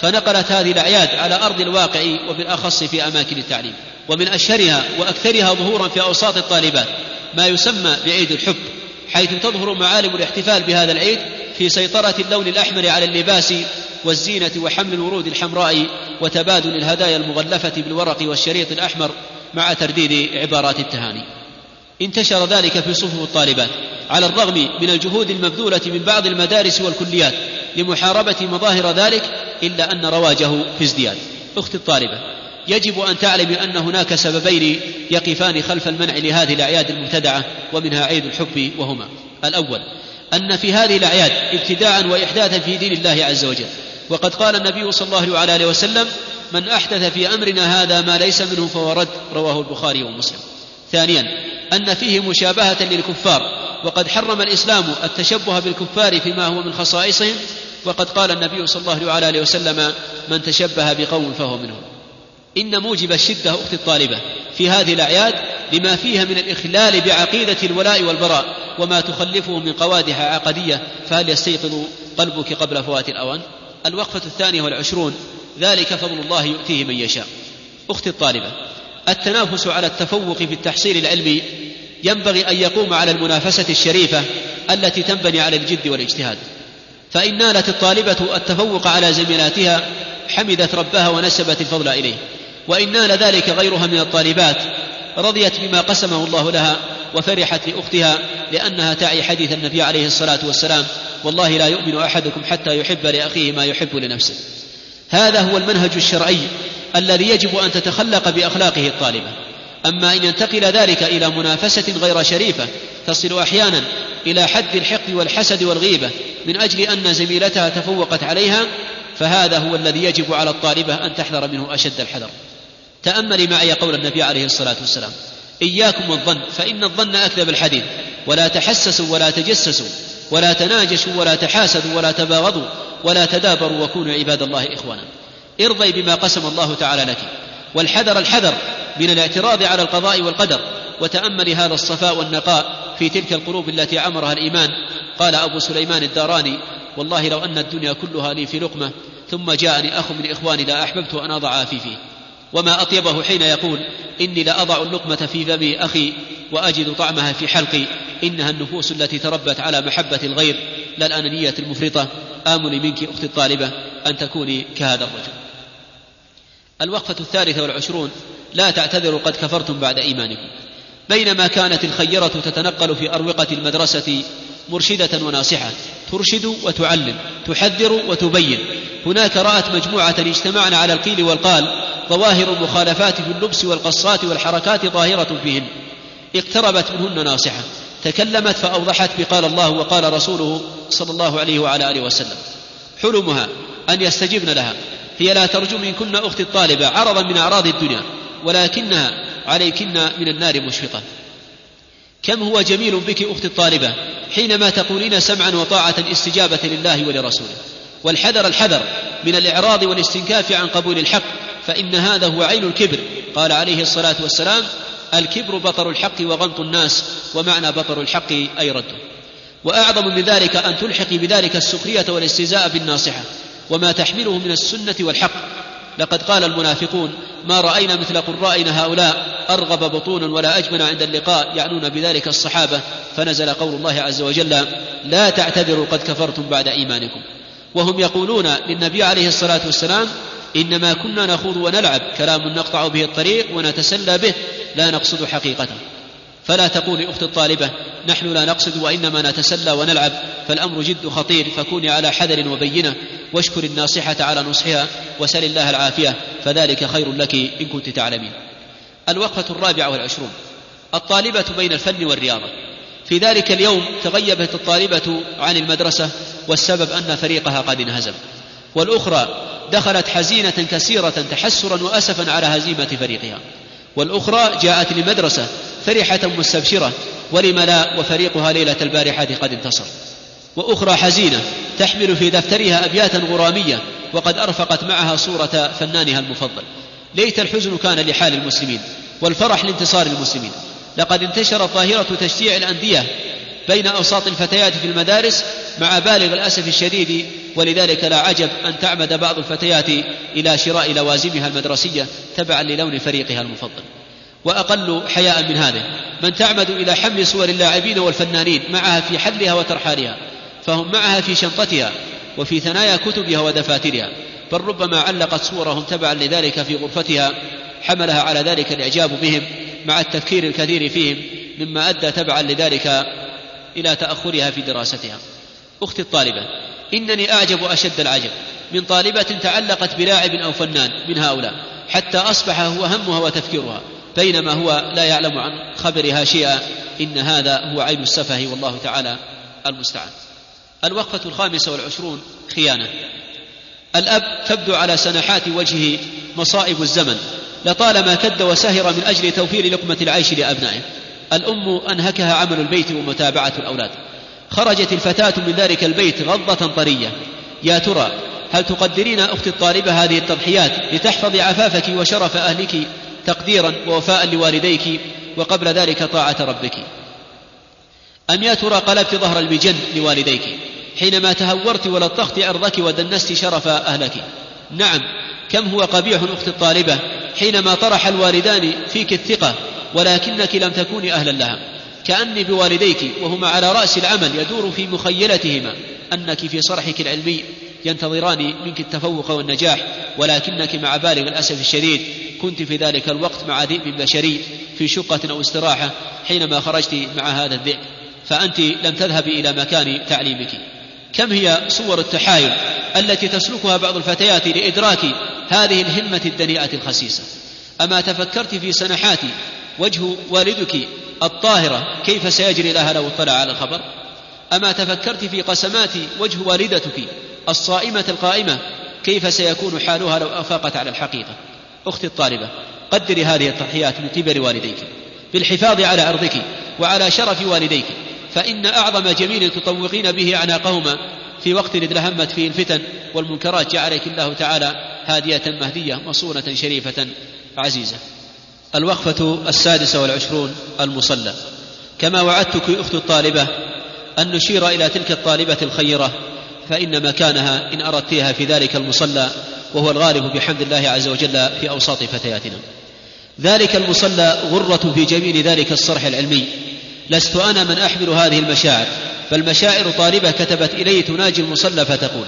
فنقلت هذه الأعياد على أرض الواقع وبالأخص في أماكن التعليم. ومن أشهرها وأكثرها ظهورا في أوساط الطالبات ما يسمى بعيد الحب حيث تظهر معالم الاحتفال بهذا العيد في سيطرة اللون الأحمر على اللباس والزينة وحمل الورود الحمراء وتبادل الهدايا المغلفة بالورق والشريط الأحمر مع ترديد عبارات التهاني. انتشر ذلك في صفوف الطالبات على الرغم من الجهود المبذولة من بعض المدارس والكليات لمحاربة مظاهر ذلك إلا أن رواجه في ازدياد. أختي الطالبة يجب أن تعلم أن هناك سببين يقفان خلف المنع لهذه الأعياد المبتدعة ومنها عيد الحب وهما. الأول أن في هذه الأعياد ابتداعا وإحداثا في دين الله عز وجل. وقد قال النبي صلى الله عليه وسلم من أحدث في أمرنا هذا ما ليس منه فهو رد رواه البخاري ومسلم. ثانيا أن فيه مشابهة للكفار وقد حرم الإسلام التشبه بالكفار فيما هو من خصائصهم وقد قال النبي صلى الله عليه وسلم من تشبه بقوم فهو منهم. إن موجب الشدة أخت الطالبة في هذه الأعياد لما فيها من الإخلال بعقيدة الولاء والبراء وما تخلفه من قوادح عقدية فهل يستيقظ قلبك قبل فوات الأوان؟ الوقفة الثانية والعشرون ذلك فضل الله يؤتيه من يشاء. أختي الطالبة التنافس على التفوق في التحصيل العلمي ينبغي أن يقوم على المنافسة الشريفة التي تنبني على الجد والاجتهاد. فإن نالت الطالبة التفوق على زميلاتها حمدت ربها ونسبت الفضل إليه. وإن نال ذلك غيرها من الطالبات رضيت بما قسمه الله لها وفرحت لأختها لأنها تعي حديث النبي عليه الصلاة والسلام والله لا يؤمن أحدكم حتى يحب لأخيه ما يحب لنفسه. هذا هو المنهج الشرعي الذي يجب أن تتخلق بأخلاقه الطالبة. أما إن ينتقل ذلك إلى منافسة غير شريفة تصل أحيانا إلى حد الحقد والحسد والغيبة من أجل أن زميلتها تفوقت عليها فهذا هو الذي يجب على الطالبة أن تحذر منه أشد الحذر. تأملي معي قول النبي عليه الصلاة والسلام إياكم والظن فإن الظن أكذب الحديث. ولا تحسسوا ولا تجسسوا ولا تناجشوا ولا تحاسدوا ولا تباغضوا. ولا تدابروا وكونوا عباد الله إخوانا. ارضي بما قسم الله تعالى لك. والحذر الحذر من الاعتراض على القضاء والقدر. وتأمل هذا الصفاء والنقاء في تلك القلوب التي عمرها الإيمان. قال أبو سليمان الداراني والله لو أن الدنيا كلها لي في لقمة ثم جاءني أخ من إخواني لا أحببت أن أضع في فيه. وما أطيبه حين يقول إني لاضع اللقمة في فم أخي وأجد طعمها في حلقي. إنها النفوس التي تربت على محبة الغير لا الانانيه المفرطة. امل منك أختي الطالبة أن تكوني كهذا الرجل. الوقفة الثالثة والعشرون لا تعتذروا قد كفرتم بعد إيمانكم. بينما كانت الخيرة تتنقل في أروقة المدرسة مرشدة وناصحة ترشد وتعلم تحذر وتبين. هناك رأت مجموعة اجتمعنا على القيل والقال ظواهر المخالفات في اللبس والقصات والحركات ظاهرة فيهن. اقتربت منهن ناصحة. تكلمت فأوضحت بقال الله وقال رسوله صلى الله عليه وعلى آله وسلم. حلمها أن يستجبن لها. هي لا ترجو منكن أختي الطالبة عرضا من أعراض الدنيا ولكنها عليكن من النار مشفقة. كم هو جميل بك أختي الطالبة حينما تقولين سمعا وطاعة استجابة لله ولرسوله. والحذر الحذر من الإعراض والاستنكاف عن قبول الحق فإن هذا هو عين الكبر قال عليه الصلاة والسلام. الكبر بطر الحق وغمط الناس ومعنى بطر الحق أي رده وأعظم من ذلك أن تلحقي بذلك السخرية والاستهزاء بالناصحة وما تحمله من السنة والحق. لقد قال المنافقون ما رأينا مثل قرائنا هؤلاء أرغب بطونا ولا أجمل عند اللقاء يعنون بذلك الصحابة فنزل قول الله عز وجل لا تعتذروا قد كفرتم بعد إيمانكم وهم يقولون للنبي عليه الصلاة والسلام إنما كنا نخوض ونلعب كلام نقطع به الطريق ونتسلى به لا نقصد حقيقته. فلا تقولي أخت الطالبة نحن لا نقصد وإنما نتسلى ونلعب فالأمر جد خطير فكوني على حذر وبينة واشكر الناصحة على نصحها وسل الله العافية فذلك خير لك إن كنت تعلمين. الوقفة الرابعة والعشرون. الطالبة بين الفن والرياضة. في ذلك اليوم تغيبت الطالبة عن المدرسة والسبب أن فريقها قد انهزم. والأخرى دخلت حزينة كثيرة تحسرا وأسفا على هزيمة فريقها. والأخرى جاءت لمدرسة فرحة مستبشرة ولم لا وفريقها ليلة البارحة قد انتصر. وأخرى حزينة تحمل في دفترها أبياتا غرامية وقد أرفقت معها صورة فنانها المفضل. ليت الحزن كان لحال المسلمين والفرح لانتصار المسلمين. لقد انتشرت ظاهرة تشجيع الأندية بين أوساط الفتيات في المدارس مع بالغ الأسف الشديد ولذلك لا عجب أن تعمد بعض الفتيات إلى شراء لوازمها المدرسية تبعا للون فريقها المفضل. وأقل حياء من هذا من تعمد إلى حمل صور اللاعبين والفنانين معها في حلها وترحالها فهم معها في شنطتها وفي ثنايا كتبها ودفاترها بل ربما علقت صورهم تبعا لذلك في غرفتها حملها على ذلك الإعجاب بهم مع التفكير الكثير فيهم مما أدى تبعا لذلك إلى تأخرها في دراستها. أختي الطالبة إنني أعجب أشد العجب من طالبة تعلقت بلاعب أو فنان من هؤلاء حتى أصبح هو همها وتفكيرها بينما هو لا يعلم عن خبرها شيئا إن هذا هو عين السفه والله تعالى المستعان. الوقفة الخامسة والعشرون خيانة. الأب تبدو على سنحات وجهه مصائب الزمن لطالما كد وسهر من أجل توفير لقمة العيش لأبنائه. الأم أنهكها عمل البيت ومتابعة الأولاد. خرجت الفتاة من ذلك البيت غضة طرية. يا ترى هل تقدرين أختي الطالبة هذه التضحيات لتحفظي عفافك وشرف أهلك تقديرا ووفاء لوالديك وقبل ذلك طاعة ربك؟ أم يا ترى قلبت ظهر المجن لوالديك حينما تهورت ولطخت عرضك ودنست شرف أهلك؟ نعم كم هو قبيح أخت الطالبة حينما طرح الوالدان فيك الثقة ولكنك لم تكوني أهلا لها. كأني بوالديك وهما على رأس العمل يدور في مخيلتهما. أنك في صرحك العلمي ينتظران منك التفوق والنجاح ولكنك مع بالغ الأسف الشديد. كنت في ذلك الوقت مع ذئب بشري في شقة أو استراحة حينما خرجت مع هذا الذئب. فأنت لم تذهبي إلى مكان تعليمك. كم هي صور التحايل التي تسلكها بعض الفتيات لإدراك هذه الهمة الدنيئة الخسيسة؟ أما تفكرت في سنحات وجه والدك الطاهرة كيف سيجري لها لو اطلع على الخبر؟ أما تفكرت في قسمات وجه والدتك الصائمة القائمة كيف سيكون حالها لو أفاقت على الحقيقة؟ أختي الطالبة قدري هذه التضحيات من قبل والديك بالحفاظ على عرضك وعلى شرف والديك فإن أعظم جميل تطوقين به أعناقهما في وقت إذ لهمت فيه الفتن والمنكرات جعلك الله تعالى هادية مهدية مصونة شريفة عزيزة. الوقفة السادسة والعشرون المصلى. كما وعدتك أخت الطالبة أن نشير إلى تلك الطالبة الخيرة فإن مكانها إن أردتها في ذلك المصلى وهو الغالب بحمد الله عز وجل في أوساط فتياتنا. ذلك المصلى غرة في جميل ذلك الصرح العلمي. لست أنا من أحمل هذه المشاعر فالمشاعر طالبة كتبت إلي تناجي المصلى فتقول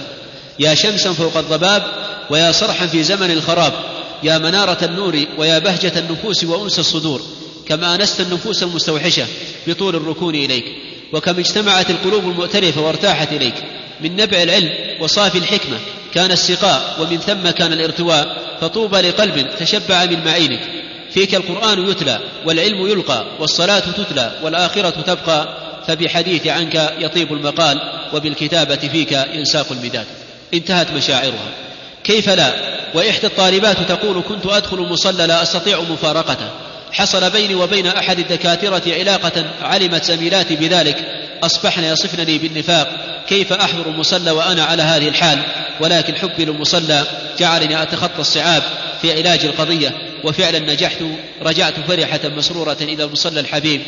يا شمسا فوق الضباب ويا صرحا في زمن الخراب يا منارة النور ويا بهجة النفوس وأنس الصدور كما أنست النفوس المستوحشة بطول الركون إليك وكم اجتمعت القلوب المؤتلفة وارتاحت إليك. من نبع العلم وصافي الحكمة كان السقاء ومن ثم كان الارتواء فطوبى لقلب تشبع من معينك. فيك القرآن يتلى والعلم يلقى والصلاة تتلى والآخرة تبقى فبحديث عنك يطيب المقال وبالكتابة فيك ينساق المداد. انتهت مشاعرها. كيف لا؟ وإحدى الطالبات تقول كنت أدخل المصلى لا أستطيع مفارقته. حصل بيني وبين أحد الدكاترة علاقة علمت زميلاتي بذلك. أصبحن يصفنني بالنفاق. كيف أحضر المصلى وأنا على هذه الحال؟ ولكن حبي للمصلى جعلني أتخطى الصعاب في علاج القضية. وفعلا نجحت رجعت فرحة مسرورة إلى المصلى الحبيب.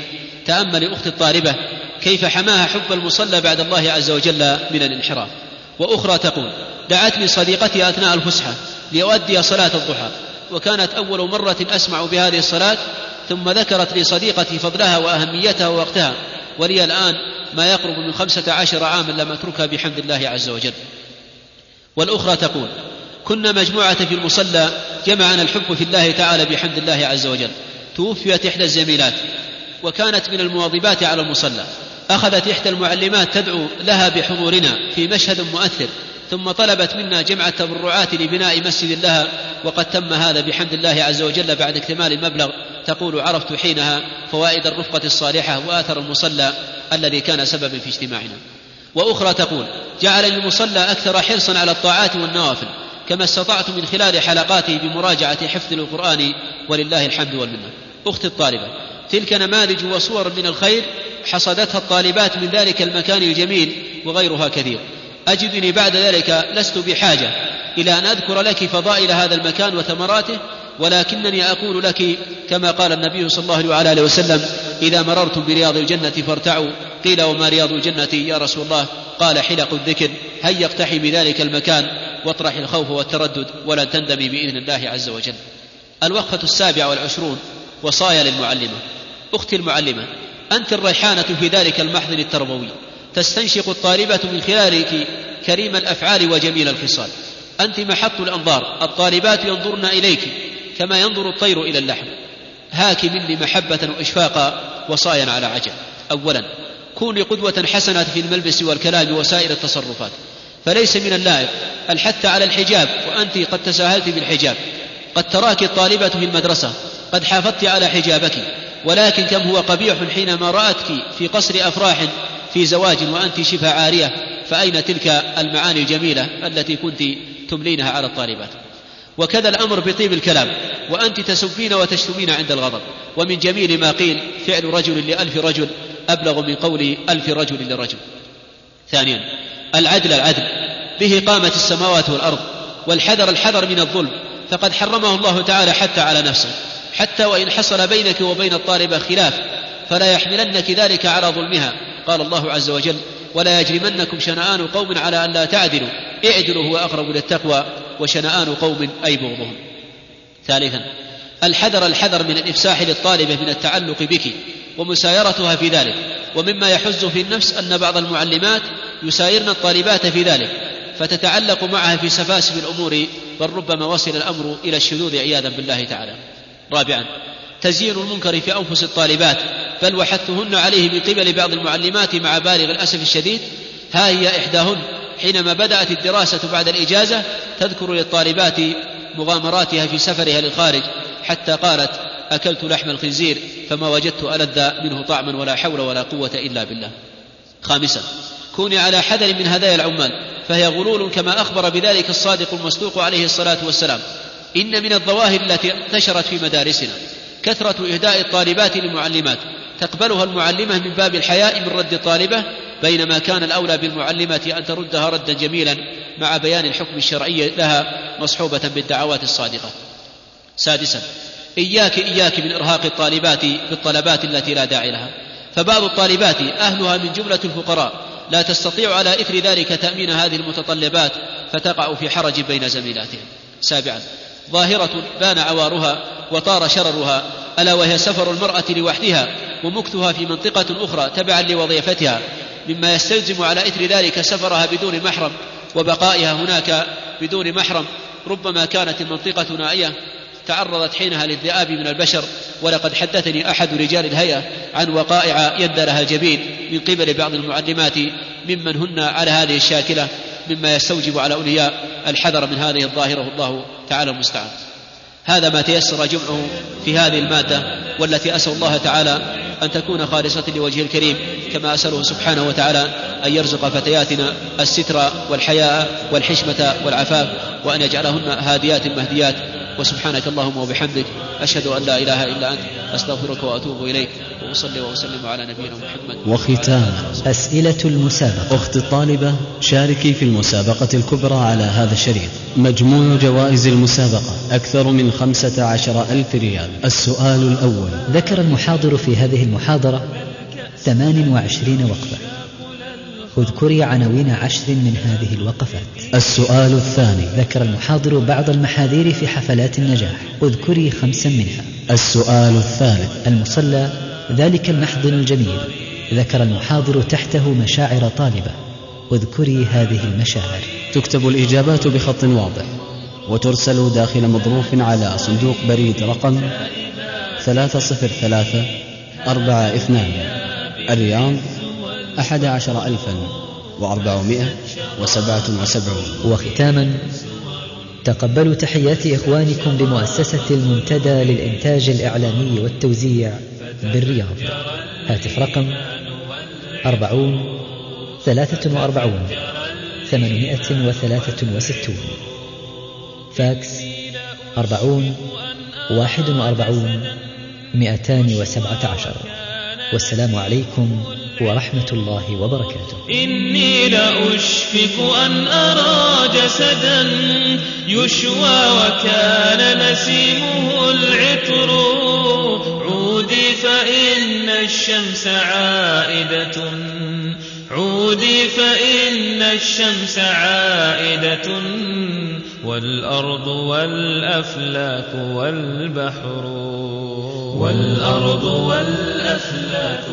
تأمل أختي الطالبة كيف حماها حب المصلى بعد الله عز وجل من الانحراف. وأخرى تقول دعتني صديقتي أثناء الفسحة لأؤدي صلاة الضحى وكانت أول مرة أسمع بهذه الصلاة ثم ذكرت لي صديقتي فضلها وأهميتها ووقتها ولي الآن ما يقرب من خمسة عشر عاما لم أتركها بحمد الله عز وجل. والأخرى تقول كنا مجموعة في المصلى جمعنا الحب في الله تعالى بحمد الله عز وجل توفيت إحدى الزميلات وكانت من المواظبات على المصلى. أخذت إحدى المعلمات تدعو لها بحضورنا في مشهد مؤثر ثم طلبت منا جمع التبرعات لبناء مسجد لها وقد تم هذا بحمد الله عز وجل بعد اكتمال المبلغ تقول عرفت حينها فوائد الرفقة الصالحة وآثر المصلى الذي كان سببا في اجتماعنا. وأخرى تقول جعل المصلى أكثر حرصا على الطاعات والنوافل كما استطعت من خلال حلقاته بمراجعة حفظ القرآن ولله الحمد والمنة. أختي الطالبة تلك نماذج وصور من الخير حصدتها الطالبات من ذلك المكان الجميل وغيرها كثير. أجدني بعد ذلك لست بحاجة إلى أن أذكر لك فضائل هذا المكان وثمراته ولكنني أقول لك كما قال النبي صلى الله عليه وسلم إذا مررتم برياض الجنة فارتعوا قيل وما رياض الجنة يا رسول الله؟ قال حلق الذكر هيا اقتحي بذلك المكان واطرح الخوف والتردد ولن تندمي بإذن الله عز وجل. الوقفة السابعة والعشرون وصايا للمعلمة. أختي المعلمة أنت الريحانة في ذلك المحضن التربوي. تستنشق الطالبة من خلالك كريم الأفعال وجميل الخصال. أنت محط الأنظار. الطالبات ينظرن إليك كما ينظر الطير إلى اللحم. هاك مني محبة وإشفاقا وصايا على عجل. أولا كوني قدوة حسنة في الملبس والكلام وسائر التصرفات. فليس من اللائق الحث على الحجاب وأنت قد تساهلت بالحجاب. قد تراك الطالبة في المدرسة. قد حافظت على حجابك. ولكن كم هو قبيح حينما رأتك في قصر أفراح في زواج وأنت شبه عارية فأين تلك المعاني الجميلة التي كنت تملينها على الطالبات؟ وكذا الأمر بطيب الكلام وأنت تسبين وتشتمين عند الغضب. ومن جميل ما قيل فعل رجل لألف رجل أبلغ من قول ألف رجل لرجل. ثانيا العدل العدل به قامت السماوات والأرض والحذر الحذر من الظلم فقد حرمه الله تعالى حتى على نفسه. حتى وإن حصل بينك وبين الطالبة خلاف فلا يحملنك ذلك على ظلمها. قال الله عز وجل ولا يجرمنكم شنآن قوم على أن لا تعدلوا اعدلوا هو أقرب للتقوى وشنآن قوم أي بغضهم. ثالثا الحذر الحذر من الإفساح للطالبة من التعلق بك ومسايرتها في ذلك ومما يحز في النفس أن بعض المعلمات يسايرن الطالبات في ذلك فتتعلق معها في سفاسف الأمور بل ربما وصل الأمر إلى الشذوذ عياذا بالله تعالى. رابعا تزيين المنكر في أنفس الطالبات بل وحثهن عليه من قبل بعض المعلمات مع بالغ الأسف الشديد. ها هي إحداهن حينما بدأت الدراسة بعد الإجازة تذكر للطالبات مغامراتها في سفرها للخارج حتى قالت أكلت لحم الخنزير فما وجدت ألذ منه طعما ولا حول ولا قوة إلا بالله. خامسا كوني على حذر من هدايا العمال فهي غلول كما أخبر بذلك الصادق المصدوق عليه الصلاة والسلام. إن من الظواهر التي انتشرت في مدارسنا كثرة إهداء الطالبات للمعلمات تقبلها المعلمة من باب الحياء من رد الطالبة بينما كان الأولى بالمعلمة أن تردها ردا جميلا مع بيان الحكم الشرعي لها مصحوبة بالدعوات الصادقة. سادسا إياك إياك من إرهاق الطالبات بالطلبات التي لا داعي لها. فبعض الطالبات أهلها من جملة الفقراء لا تستطيع على إثر ذلك تأمين هذه المتطلبات فتقع في حرج بين زميلاتها سابعا ظاهرة بان عوارها وطار شررها ألا وهي سفر المرأة لوحدها ومكثها في منطقة أخرى تبعا لوظيفتها مما يستلزم على إثر ذلك سفرها بدون محرم وبقائها هناك بدون محرم ربما كانت المنطقة نائية تعرضت حينها للذئاب من البشر ولقد حدثني أحد رجال الهيئة عن وقائع يندى لها الجبين من قبل بعض المعلمات ممن هن على هذه الشاكلة. مما يستوجب على أولياء الحذر من هذه الظاهرة والله تعالى المستعان. هذا ما تيسر جمعه في هذه المادة والتي أسأل الله تعالى أن تكون خالصة لوجهه الكريم كما أسأله سبحانه وتعالى أن يرزق فتياتنا الستر والحياء والحشمة والعفاف وأن يجعلهن هاديات مهديات. وسبحانك اللهم وبحمدك أشهد أن لا إله إلا أنت أستغفرك وأتوب إليك وأصلي وأسلم على نبينا محمد. وختاما أسئلة المسابقة. أخت الطالبة شاركي في المسابقة الكبرى على هذا الشريط. مجموع جوائز المسابقة أكثر من خمسة عشر ألف ريال. السؤال الأول. ذكر المحاضر في هذه المحاضرة ثمان وعشرين وقفة. اذكري عناوين عشر من هذه الوقفات. السؤال الثاني. ذكر المحاضر بعض المحاذير في حفلات النجاح. اذكري خمسا منها. السؤال الثالث. المصلى ذلك المحضن الجميل. ذكر المحاضر تحته مشاعر طالبة. اذكري هذه المشاعر. تكتب الإجابات بخط واضح وترسل داخل مظروف على صندوق بريد رقم ثلاثة صفر ثلاثة أربعة اثنان. الرياض أحد عشر ألفا. وأربعمائة وسبعة وسبعون. وختاما تقبلوا تحيات إخوانكم بمؤسسة المنتدى للإنتاج الإعلامي والتوزيع بالرياض. هاتف رقم أربعون ثلاثة وأربعون ثمانمائة وثلاثة وستون. فاكس أربعون واحد وأربعون مئتان وسبعة عشر. والسلام عليكم ورحمة الله وبركاته. إني لأشفق أن أرى جسدا يشوى وكان نسيمه العطر. عودي فإن الشمس عائدة. عودي فإن الشمس عائدة. والأرض والأفلاك والبحر. والأرض والأفلاك